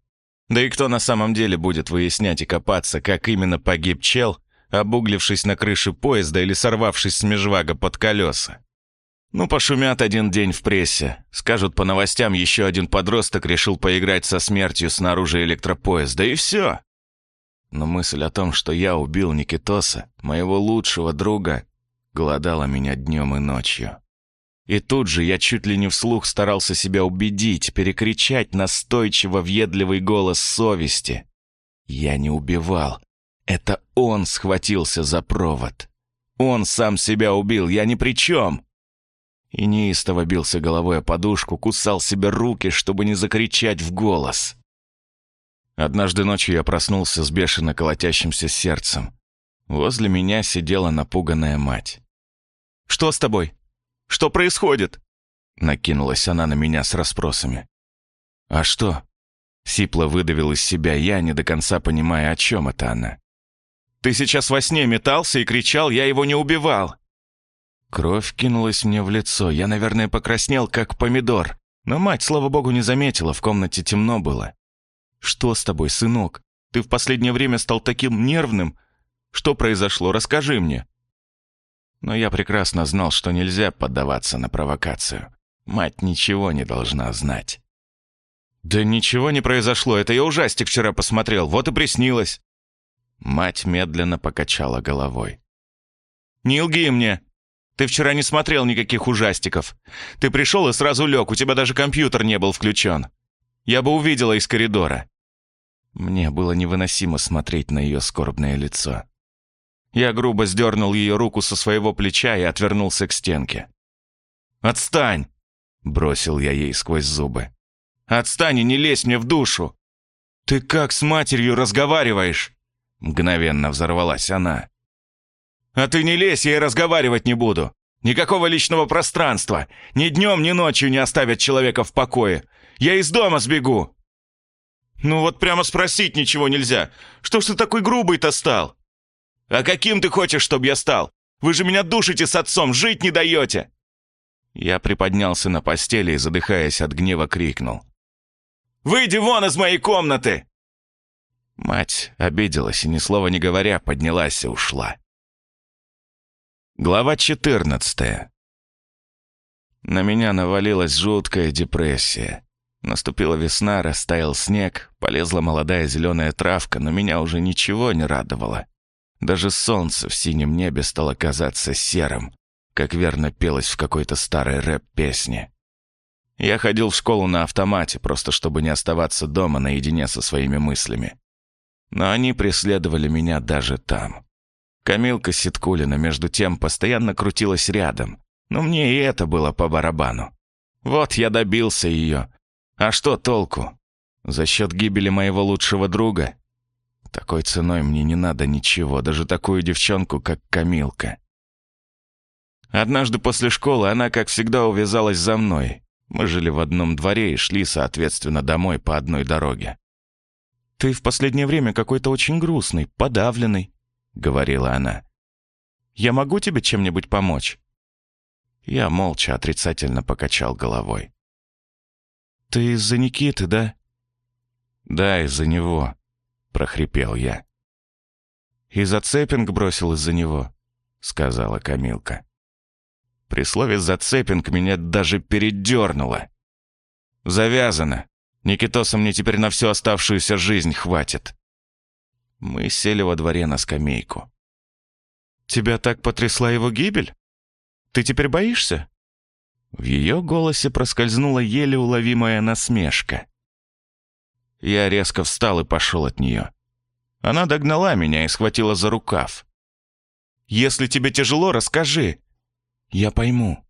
Да и кто на самом деле будет выяснять и копаться, как именно погиб чел, обуглившись на крыше поезда или сорвавшись с межвага под колеса. Ну, пошумят один день в прессе. Скажут по новостям, еще один подросток решил поиграть со смертью снаружи электропоезда, и все. Но мысль о том, что я убил Никитоса, моего лучшего друга, голодала меня днем и ночью. И тут же я чуть ли не вслух старался себя убедить, перекричать настойчиво въедливый голос совести. Я не убивал. Это он схватился за провод. Он сам себя убил, я ни при чем. И неистово бился головой о подушку, кусал себе руки, чтобы не закричать в голос. Однажды ночью я проснулся с бешено колотящимся сердцем. Возле меня сидела напуганная мать. «Что с тобой? Что происходит?» Накинулась она на меня с расспросами. «А что?» Сипло выдавил из себя я, не до конца понимая, о чем это она. «Ты сейчас во сне метался и кричал, я его не убивал!» Кровь кинулась мне в лицо, я, наверное, покраснел, как помидор. Но мать, слава богу, не заметила, в комнате темно было. «Что с тобой, сынок? Ты в последнее время стал таким нервным. Что произошло? Расскажи мне». Но я прекрасно знал, что нельзя поддаваться на провокацию. Мать ничего не должна знать. «Да ничего не произошло, это я ужастик вчера посмотрел, вот и приснилось». Мать медленно покачала головой. «Не лги мне. Ты вчера не смотрел никаких ужастиков. Ты пришел и сразу лег, у тебя даже компьютер не был включен. Я бы увидела из коридора». Мне было невыносимо смотреть на ее скорбное лицо. Я грубо сдернул ее руку со своего плеча и отвернулся к стенке. «Отстань!» — бросил я ей сквозь зубы. «Отстань и не лезь мне в душу!» «Ты как с матерью разговариваешь?» Мгновенно взорвалась она. «А ты не лезь, я и разговаривать не буду. Никакого личного пространства. Ни днем, ни ночью не оставят человека в покое. Я из дома сбегу!» «Ну вот прямо спросить ничего нельзя. Что ж ты такой грубый-то стал?» «А каким ты хочешь, чтобы я стал? Вы же меня душите с отцом, жить не даете!» Я приподнялся на постели и, задыхаясь от гнева, крикнул. «Выйди вон из моей комнаты!» Мать обиделась и, ни слова не говоря, поднялась и ушла. Глава четырнадцатая. На меня навалилась жуткая депрессия. Наступила весна, растаял снег, полезла молодая зеленая травка, но меня уже ничего не радовало. Даже солнце в синем небе стало казаться серым, как верно пелось в какой-то старой рэп-песне. Я ходил в школу на автомате, просто чтобы не оставаться дома наедине со своими мыслями. Но они преследовали меня даже там. Камилка Ситкулина, между тем, постоянно крутилась рядом, но мне и это было по барабану. Вот я добился ее, а что толку? За счет гибели моего лучшего друга? Такой ценой мне не надо ничего, даже такую девчонку, как Камилка. Однажды после школы она, как всегда, увязалась за мной. Мы жили в одном дворе и шли, соответственно, домой по одной дороге. «Ты в последнее время какой-то очень грустный, подавленный», — говорила она. «Я могу тебе чем-нибудь помочь?» Я молча отрицательно покачал головой. «Ты из-за Никиты, да?» «Да, из-за него», — прохрипел я. «И зацепинг бросил из-за него», — сказала Камилка. При слове «зацепинг» меня даже передернуло. «Завязано. Никитоса мне теперь на всю оставшуюся жизнь хватит». Мы сели во дворе на скамейку. «Тебя так потрясла его гибель? Ты теперь боишься?» В ее голосе проскользнула еле уловимая насмешка. Я резко встал и пошел от нее. Она догнала меня и схватила за рукав. «Если тебе тяжело, расскажи. Я пойму».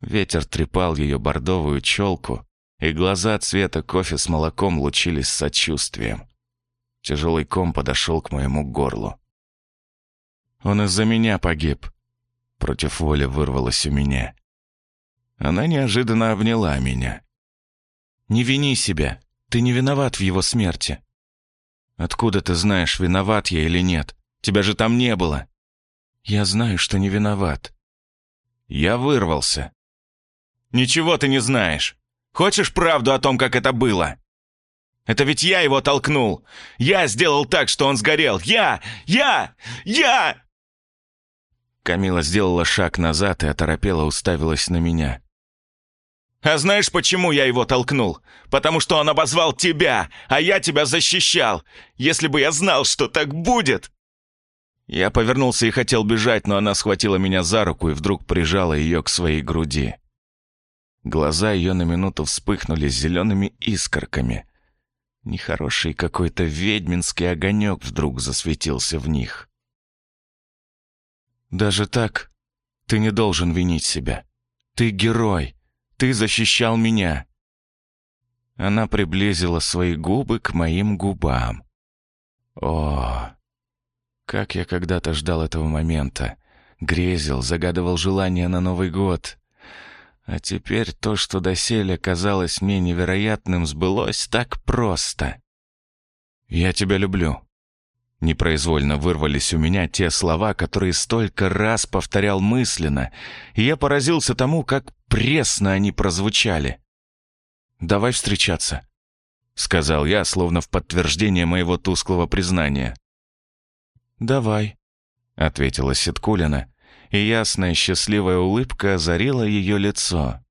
Ветер трепал ее бордовую челку, и глаза цвета кофе с молоком лучились сочувствием. Тяжелый ком подошел к моему горлу. «Он из-за меня погиб», — против воли вырвалось у меня. Она неожиданно обняла меня. «Не вини себя. Ты не виноват в его смерти». «Откуда ты знаешь, виноват я или нет? Тебя же там не было». «Я знаю, что не виноват». Я вырвался. «Ничего ты не знаешь. Хочешь правду о том, как это было?» «Это ведь я его толкнул! Я сделал так, что он сгорел! Я! Я! Я!» Камила сделала шаг назад и оторопела уставилась на меня. А знаешь, почему я его толкнул? Потому что он обозвал тебя, а я тебя защищал. Если бы я знал, что так будет!» Я повернулся и хотел бежать, но она схватила меня за руку и вдруг прижала ее к своей груди. Глаза ее на минуту вспыхнули зелеными искорками. Нехороший какой-то ведьминский огонек вдруг засветился в них. «Даже так ты не должен винить себя. Ты герой. Ты защищал меня». Она приблизила свои губы к моим губам. О, как я когда-то ждал этого момента. Грезил, загадывал желание на Новый год. А теперь то, что доселе казалось мне невероятным, сбылось так просто. «Я тебя люблю». Непроизвольно вырвались у меня те слова, которые столько раз повторял мысленно, и я поразился тому, как пресно они прозвучали. «Давай встречаться», — сказал я, словно в подтверждение моего тусклого признания. «Давай», — ответила Ситкулина, и ясная счастливая улыбка озарила ее лицо.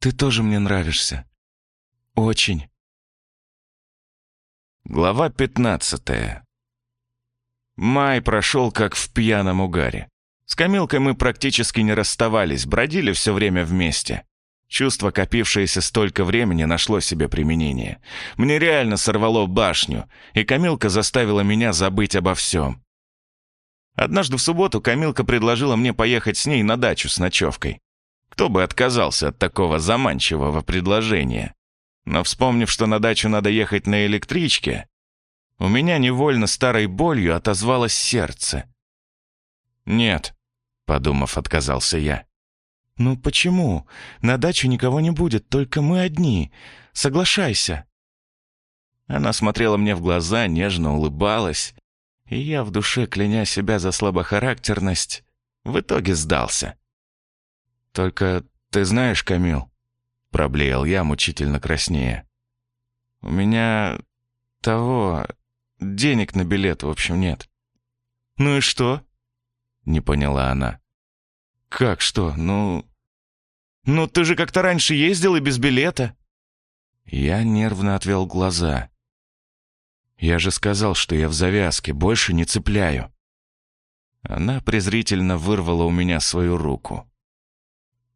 «Ты тоже мне нравишься. Очень». Глава пятнадцатая. Май прошел как в пьяном угаре. С Камилкой мы практически не расставались, бродили все время вместе. Чувство, копившееся столько времени, нашло себе применение. Мне реально сорвало башню, и Камилка заставила меня забыть обо всем. Однажды в субботу Камилка предложила мне поехать с ней на дачу с ночевкой. Кто бы отказался от такого заманчивого предложения? Но вспомнив, что на дачу надо ехать на электричке, у меня невольно старой болью отозвалось сердце. «Нет», — подумав, отказался я. «Ну почему? На даче никого не будет, только мы одни. Соглашайся». Она смотрела мне в глаза, нежно улыбалась, и я в душе, кляня себя за слабохарактерность, в итоге сдался. «Только ты знаешь, Камил?» — проблеял я, мучительно краснее. «У меня того... денег на билет, в общем, нет». «Ну и что?» — не поняла она. «Как что? Ну...» «Ну, ты же как-то раньше ездил и без билета». Я нервно отвел глаза. «Я же сказал, что я в завязке, больше не цепляю». Она презрительно вырвала у меня свою руку.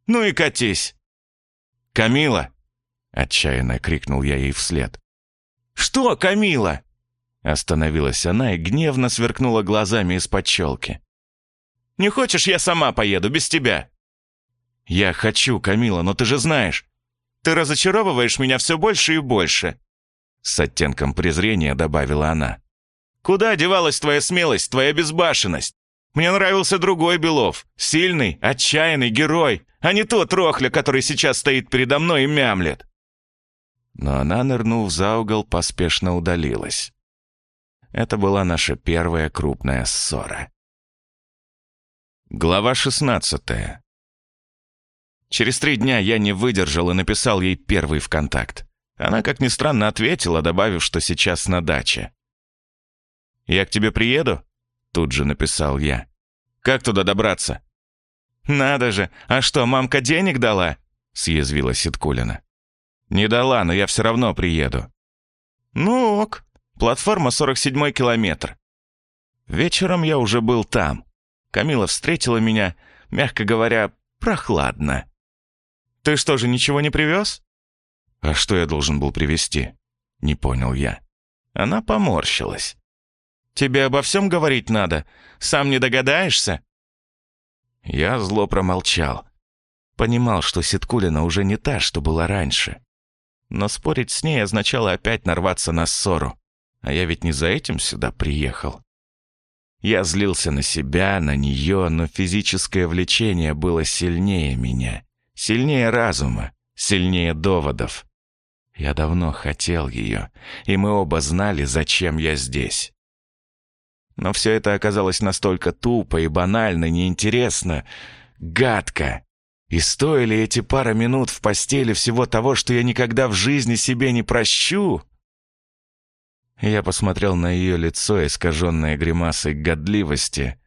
«Ну и катись!» «Камила!» — отчаянно крикнул я ей вслед. «Что, Камила?» Остановилась она и гневно сверкнула глазами из-под челки. Не хочешь, я сама поеду, без тебя?» «Я хочу, Камила, но ты же знаешь. Ты разочаровываешь меня все больше и больше». С оттенком презрения добавила она. «Куда девалась твоя смелость, твоя безбашенность? Мне нравился другой Белов, сильный, отчаянный герой, а не тот Рохля, который сейчас стоит передо мной и мямлет». Но она, нырнув за угол, поспешно удалилась. Это была наша первая крупная ссора. Глава 16 Через три дня я не выдержал и написал ей первый ВКонтакт. Она, как ни странно, ответила, добавив, что сейчас на даче. «Я к тебе приеду?» Тут же написал я. «Как туда добраться?» «Надо же! А что, мамка денег дала?» Съязвила Ситкулина. «Не дала, но я все равно приеду». «Ну ок. Платформа 47-й километр». Вечером я уже был там. Камила встретила меня, мягко говоря, прохладно. «Ты что же, ничего не привез?» «А что я должен был привезти?» Не понял я. Она поморщилась. «Тебе обо всем говорить надо? Сам не догадаешься?» Я зло промолчал. Понимал, что Ситкулина уже не та, что была раньше. Но спорить с ней означало опять нарваться на ссору. А я ведь не за этим сюда приехал. Я злился на себя, на нее, но физическое влечение было сильнее меня, сильнее разума, сильнее доводов. Я давно хотел ее, и мы оба знали, зачем я здесь. Но все это оказалось настолько тупо и банально, неинтересно, гадко. И стоили эти пара минут в постели всего того, что я никогда в жизни себе не прощу, я посмотрел на ее лицо, искаженное гримасой годливости,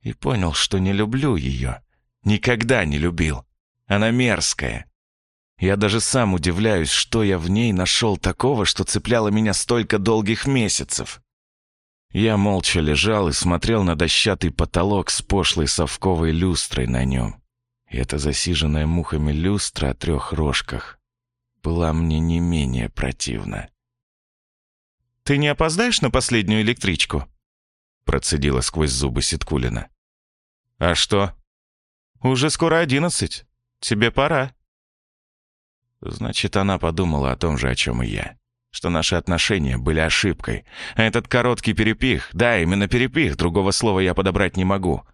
и понял, что не люблю ее. Никогда не любил. Она мерзкая. Я даже сам удивляюсь, что я в ней нашел такого, что цепляло меня столько долгих месяцев. Я молча лежал и смотрел на дощатый потолок с пошлой совковой люстрой на нем. И эта засиженная мухами люстра о трех рожках была мне не менее противна. «Ты не опоздаешь на последнюю электричку?» Процедила сквозь зубы Ситкулина. «А что?» «Уже скоро одиннадцать. Тебе пора». Значит, она подумала о том же, о чем и я. Что наши отношения были ошибкой. А этот короткий перепих, да, именно перепих, другого слова я подобрать не могу,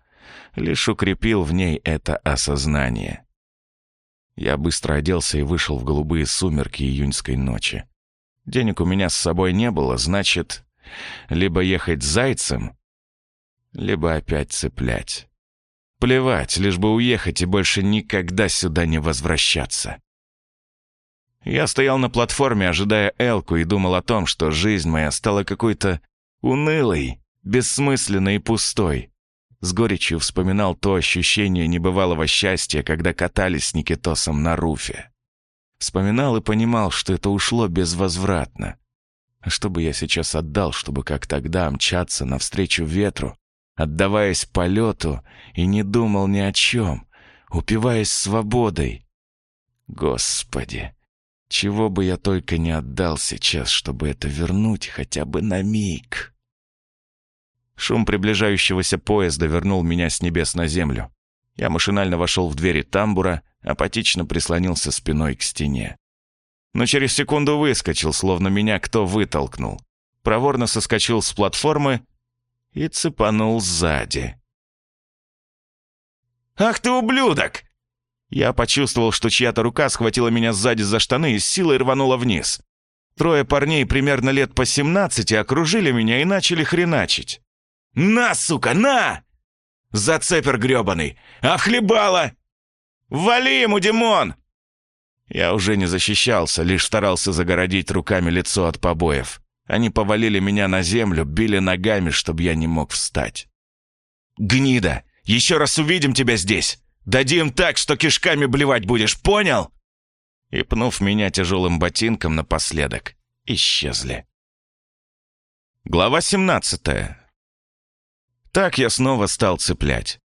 лишь укрепил в ней это осознание. Я быстро оделся и вышел в голубые сумерки июньской ночи. Денег у меня с собой не было, значит, либо ехать зайцем, либо опять цеплять. Плевать, лишь бы уехать и больше никогда сюда не возвращаться. Я стоял на платформе, ожидая Элку, и думал о том, что жизнь моя стала какой-то унылой, бессмысленной и пустой. С горечью вспоминал то ощущение небывалого счастья, когда катались с Никитосом на руфе. Вспоминал и понимал, что это ушло безвозвратно. А что бы я сейчас отдал, чтобы как тогда мчаться навстречу ветру, отдаваясь полету, и не думал ни о чем, упиваясь свободой? Господи, чего бы я только не отдал сейчас, чтобы это вернуть хотя бы на миг. Шум приближающегося поезда вернул меня с небес на землю. Я машинально вошел в двери тамбура, апатично прислонился спиной к стене. Но через секунду выскочил, словно меня кто вытолкнул. Проворно соскочил с платформы и цепанул сзади. «Ах ты ублюдок!» Я почувствовал, что чья-то рука схватила меня сзади за штаны и с силой рванула вниз. Трое парней примерно лет по семнадцати окружили меня и начали хреначить. «На, сука, на!» «Зацепер грёбаный! А в хлебало!» «Вали ему, Димон!» Я уже не защищался, лишь старался загородить руками лицо от побоев. Они повалили меня на землю, били ногами, чтобы я не мог встать. «Гнида! Еще раз увидим тебя здесь! Дадим так, что кишками блевать будешь, понял?» И, пнув меня тяжелым ботинком напоследок, исчезли. Глава семнадцатая. Так я снова стал цеплять.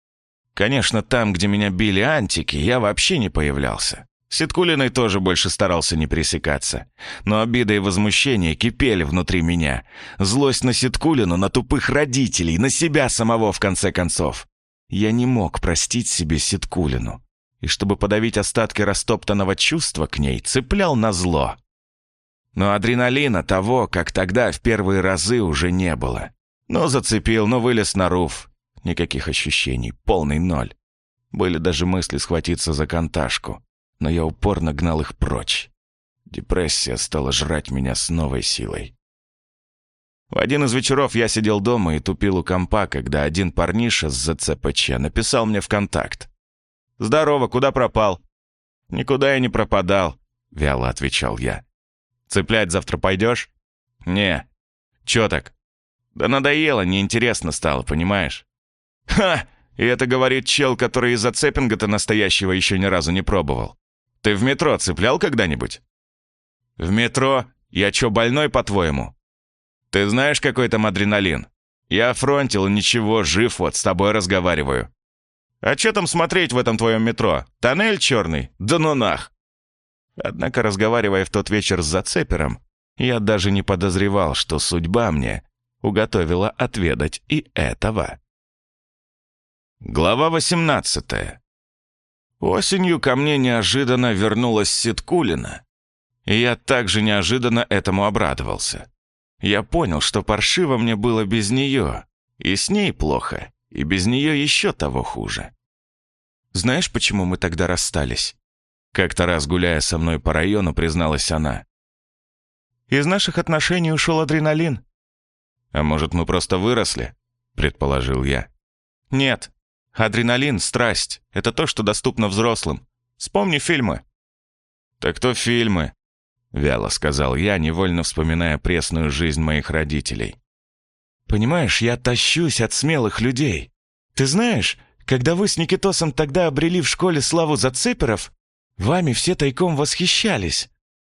Конечно, там, где меня били антики, я вообще не появлялся. С Ситкулиной тоже больше старался не пресекаться. Но обида и возмущение кипели внутри меня. Злость на Ситкулину, на тупых родителей, на себя самого, в конце концов. Я не мог простить себе Ситкулину. И чтобы подавить остатки растоптанного чувства к ней, цеплял на зло. Но адреналина того, как тогда в первые разы, уже не было. Но зацепил, но вылез на руф. Никаких ощущений, полный ноль. Были даже мысли схватиться за конташку, но я упорно гнал их прочь. Депрессия стала жрать меня с новой силой. В один из вечеров я сидел дома и тупил у компа, когда один парниша с ЗЦПЧ написал мне в контакт. «Здорово, куда пропал?» «Никуда я не пропадал», — вяло отвечал я. «Цеплять завтра пойдешь?» «Не». «Чё так?» «Да надоело, неинтересно стало, понимаешь?» «Ха! И это говорит чел, который из-за цеппинга-то настоящего еще ни разу не пробовал. Ты в метро цеплял когда-нибудь?» «В метро? Я чё, больной, по-твоему?» «Ты знаешь, какой там адреналин? Я фронтил, ничего, жив вот, с тобой разговариваю». «А чё там смотреть в этом твоем метро? Тоннель черный? Да ну нах!» Однако, разговаривая в тот вечер с зацепером, я даже не подозревал, что судьба мне уготовила отведать и этого. Глава 18. Осенью ко мне неожиданно вернулась Ситкулина, и я также неожиданно этому обрадовался. Я понял, что паршиво мне было без нее, и с ней плохо, и без нее еще того хуже. Знаешь, почему мы тогда расстались? Как-то раз, гуляя со мной по району, призналась она. Из наших отношений ушел адреналин. А может, мы просто выросли? Предположил я. Нет, Адреналин, страсть — это то, что доступно взрослым. Вспомни фильмы». «Так то фильмы», — вяло сказал я, невольно вспоминая пресную жизнь моих родителей. «Понимаешь, я тащусь от смелых людей. Ты знаешь, когда вы с Никитосом тогда обрели в школе славу зацеперов, вами все тайком восхищались.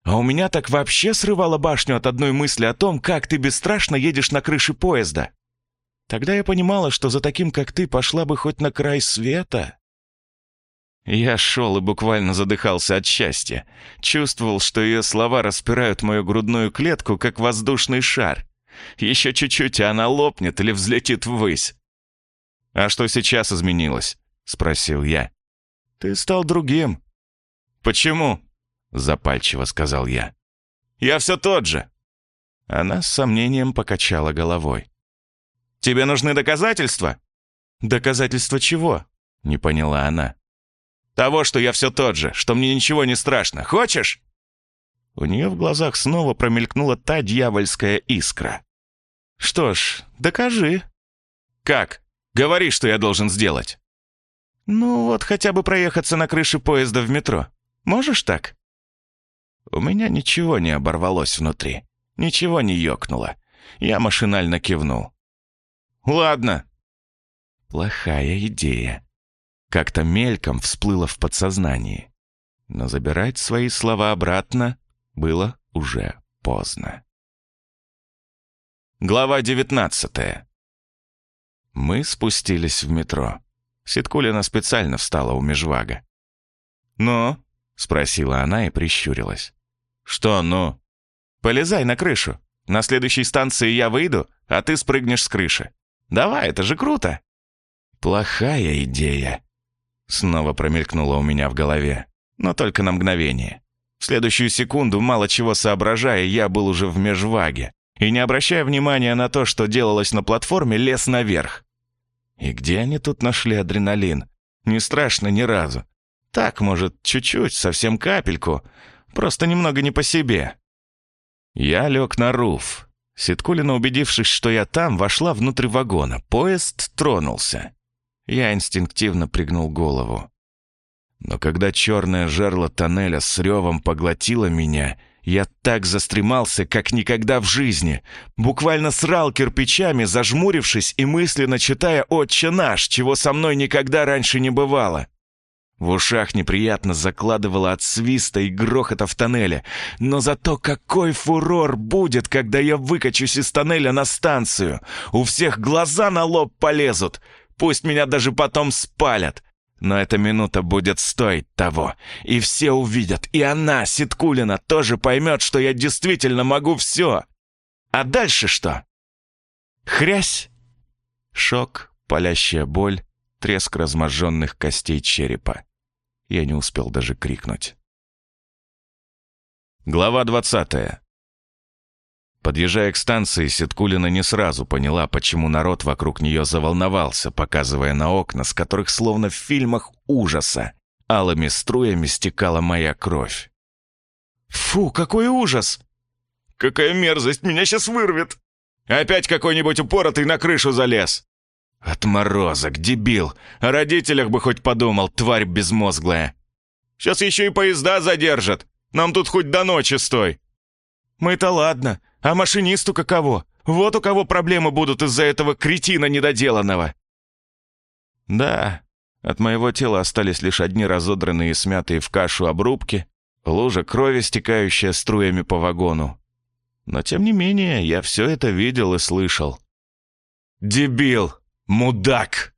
А у меня так вообще срывало башню от одной мысли о том, как ты бесстрашно едешь на крыше поезда. Тогда я понимала, что за таким, как ты, пошла бы хоть на край света. Я шел и буквально задыхался от счастья. Чувствовал, что ее слова распирают мою грудную клетку, как воздушный шар. Еще чуть-чуть, и она лопнет или взлетит ввысь. «А что сейчас изменилось?» — спросил я. «Ты стал другим». «Почему?» — запальчиво сказал я. «Я все тот же». Она с сомнением покачала головой. «Тебе нужны доказательства?» «Доказательства чего?» — не поняла она. «Того, что я все тот же, что мне ничего не страшно. Хочешь?» У нее в глазах снова промелькнула та дьявольская искра. «Что ж, докажи». «Как? Говори, что я должен сделать». «Ну вот, хотя бы проехаться на крыше поезда в метро. Можешь так?» У меня ничего не оборвалось внутри, ничего не ёкнуло. Я машинально кивнул. «Ладно». Плохая идея. Как-то мельком всплыло в подсознании. Но забирать свои слова обратно было уже поздно. Глава девятнадцатая. Мы спустились в метро. Ситкулина специально встала у межвага. «Ну?» — спросила она и прищурилась. «Что «ну?» «Полезай на крышу. На следующей станции я выйду, а ты спрыгнешь с крыши. Давай, это же круто!» «Плохая идея», — снова промелькнуло у меня в голове, но только на мгновение. В следующую секунду, мало чего соображая, я был уже в межваге и, не обращая внимания на то, что делалось на платформе, лез наверх. И где они тут нашли адреналин? Не страшно ни разу. Так, может, чуть-чуть, совсем капельку, просто немного не по себе. Я лег на руф. Ситкулина, убедившись, что я там, вошла внутрь вагона. Поезд тронулся. Я инстинктивно пригнул голову. Но когда черное жерло тоннеля с ревом поглотило меня, я так застремался, как никогда в жизни. Буквально срал кирпичами, зажмурившись и мысленно читая «Отче наш», чего со мной никогда раньше не бывало. В ушах неприятно закладывало от свиста и грохота в тоннеле. Но зато какой фурор будет, когда я выкачусь из тоннеля на станцию. У всех глаза на лоб полезут. Пусть меня даже потом спалят. Но эта минута будет стоить того. И все увидят. И она, Ситкулина, тоже поймет, что я действительно могу все. А дальше что? Хрясь. Шок, палящая боль, треск разможженных костей черепа. Я не успел даже крикнуть. Глава двадцатая. Подъезжая к станции, Ситкулина не сразу поняла, почему народ вокруг нее заволновался, показывая на окна, с которых словно в фильмах ужаса алыми струями стекала моя кровь. «Фу, какой ужас!» «Какая мерзость, меня сейчас вырвет!» «Опять какой-нибудь упоротый на крышу залез!» «Отморозок, дебил! О родителях бы хоть подумал, тварь безмозглая!» «Сейчас еще и поезда задержат! Нам тут хоть до ночи стой!» «Мы-то ладно, а машинисту каково? Вот у кого проблемы будут из-за этого кретина недоделанного!» «Да, от моего тела остались лишь одни разодранные и смятые в кашу обрубки, лужа крови, стекающая струями по вагону. Но тем не менее, я все это видел и слышал. «Дебил! Мудак!»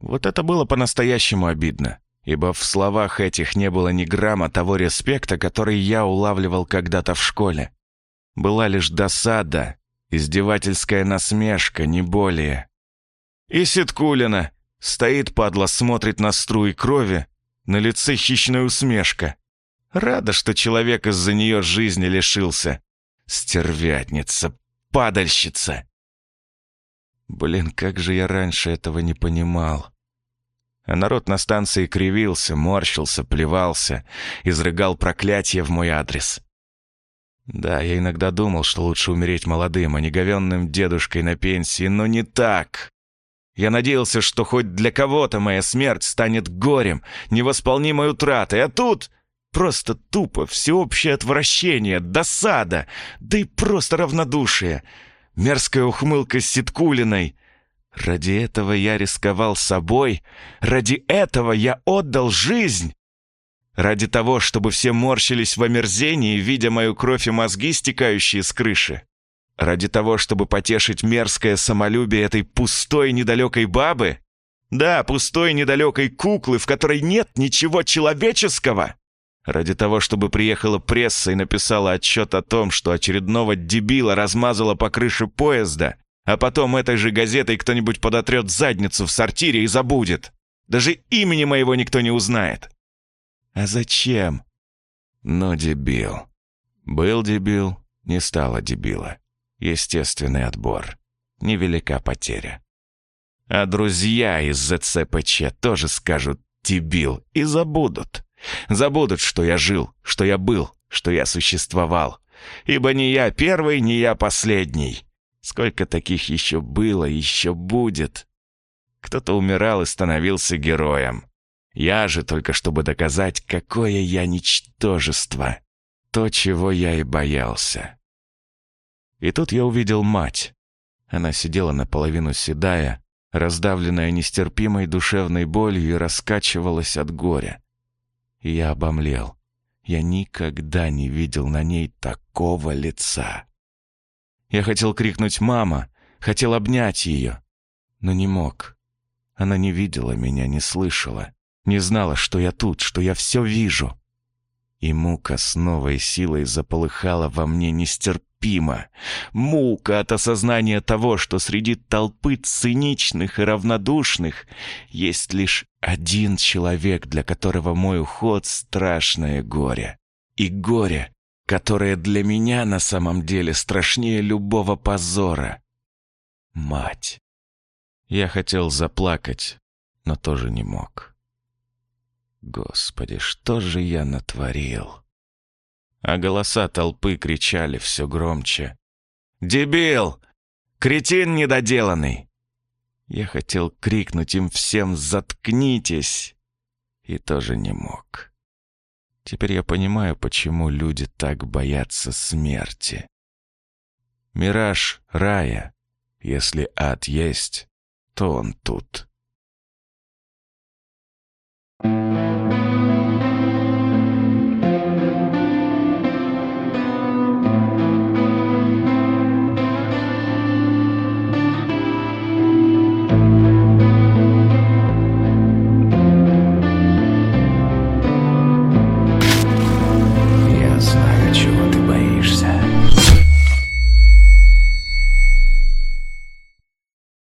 Вот это было по-настоящему обидно, ибо в словах этих не было ни грамма того респекта, который я улавливал когда-то в школе. Была лишь досада, издевательская насмешка, не более. И Ситкулина стоит, падла, смотрит на струи крови, на лице хищная усмешка. Рада, что человек из-за нее жизни лишился. Стервятница, падальщица. Блин, как же я раньше этого не понимал. А народ на станции кривился, морщился, плевался, изрыгал проклятия в мой адрес. Да, я иногда думал, что лучше умереть молодым, а не говенным дедушкой на пенсии, но не так. Я надеялся, что хоть для кого-то моя смерть станет горем, невосполнимой утратой, а тут просто тупо всеобщее отвращение, досада, да и просто равнодушие — мерзкая ухмылка с Ситкулиной. Ради этого я рисковал собой, ради этого я отдал жизнь. Ради того, чтобы все морщились в омерзении, видя мою кровь и мозги, стекающие с крыши. Ради того, чтобы потешить мерзкое самолюбие этой пустой недалекой бабы? Да, пустой недалекой куклы, в которой нет ничего человеческого. Ради того, чтобы приехала пресса и написала отчет о том, что очередного дебила размазала по крыше поезда, а потом этой же газетой кто-нибудь подотрет задницу в сортире и забудет. Даже имени моего никто не узнает. А зачем? Ну, дебил. Был дебил, не стало дебила. Естественный отбор. Невелика потеря. А друзья из ЗЦПЧ тоже скажут «дебил» и забудут. Забудут, что я жил, что я был, что я существовал. Ибо не я первый, не я последний. Сколько таких еще было, еще будет. Кто-то умирал и становился героем. Я же только чтобы доказать, какое я ничтожество. То, чего я и боялся. И тут я увидел мать. Она сидела наполовину седая, раздавленная нестерпимой душевной болью и раскачивалась от горя. И я обомлел. Я никогда не видел на ней такого лица. Я хотел крикнуть «мама», хотел обнять ее, но не мог. Она не видела меня, не слышала, не знала, что я тут, что я все вижу. И мука с новой силой заполыхала во мне нестерпимо. Мука от осознания того, что среди толпы циничных и равнодушных есть лишь один человек, для которого мой уход — страшное горе. И горе, которое для меня на самом деле страшнее любого позора. Мать. Я хотел заплакать, но тоже не мог. Господи, что же я натворил? А голоса толпы кричали все громче. «Дебил! Кретин недоделанный!» Я хотел крикнуть им всем «Заткнитесь!» и тоже не мог. Теперь я понимаю, почему люди так боятся смерти. Мираж рая, если ад есть, то он тут. Thank you.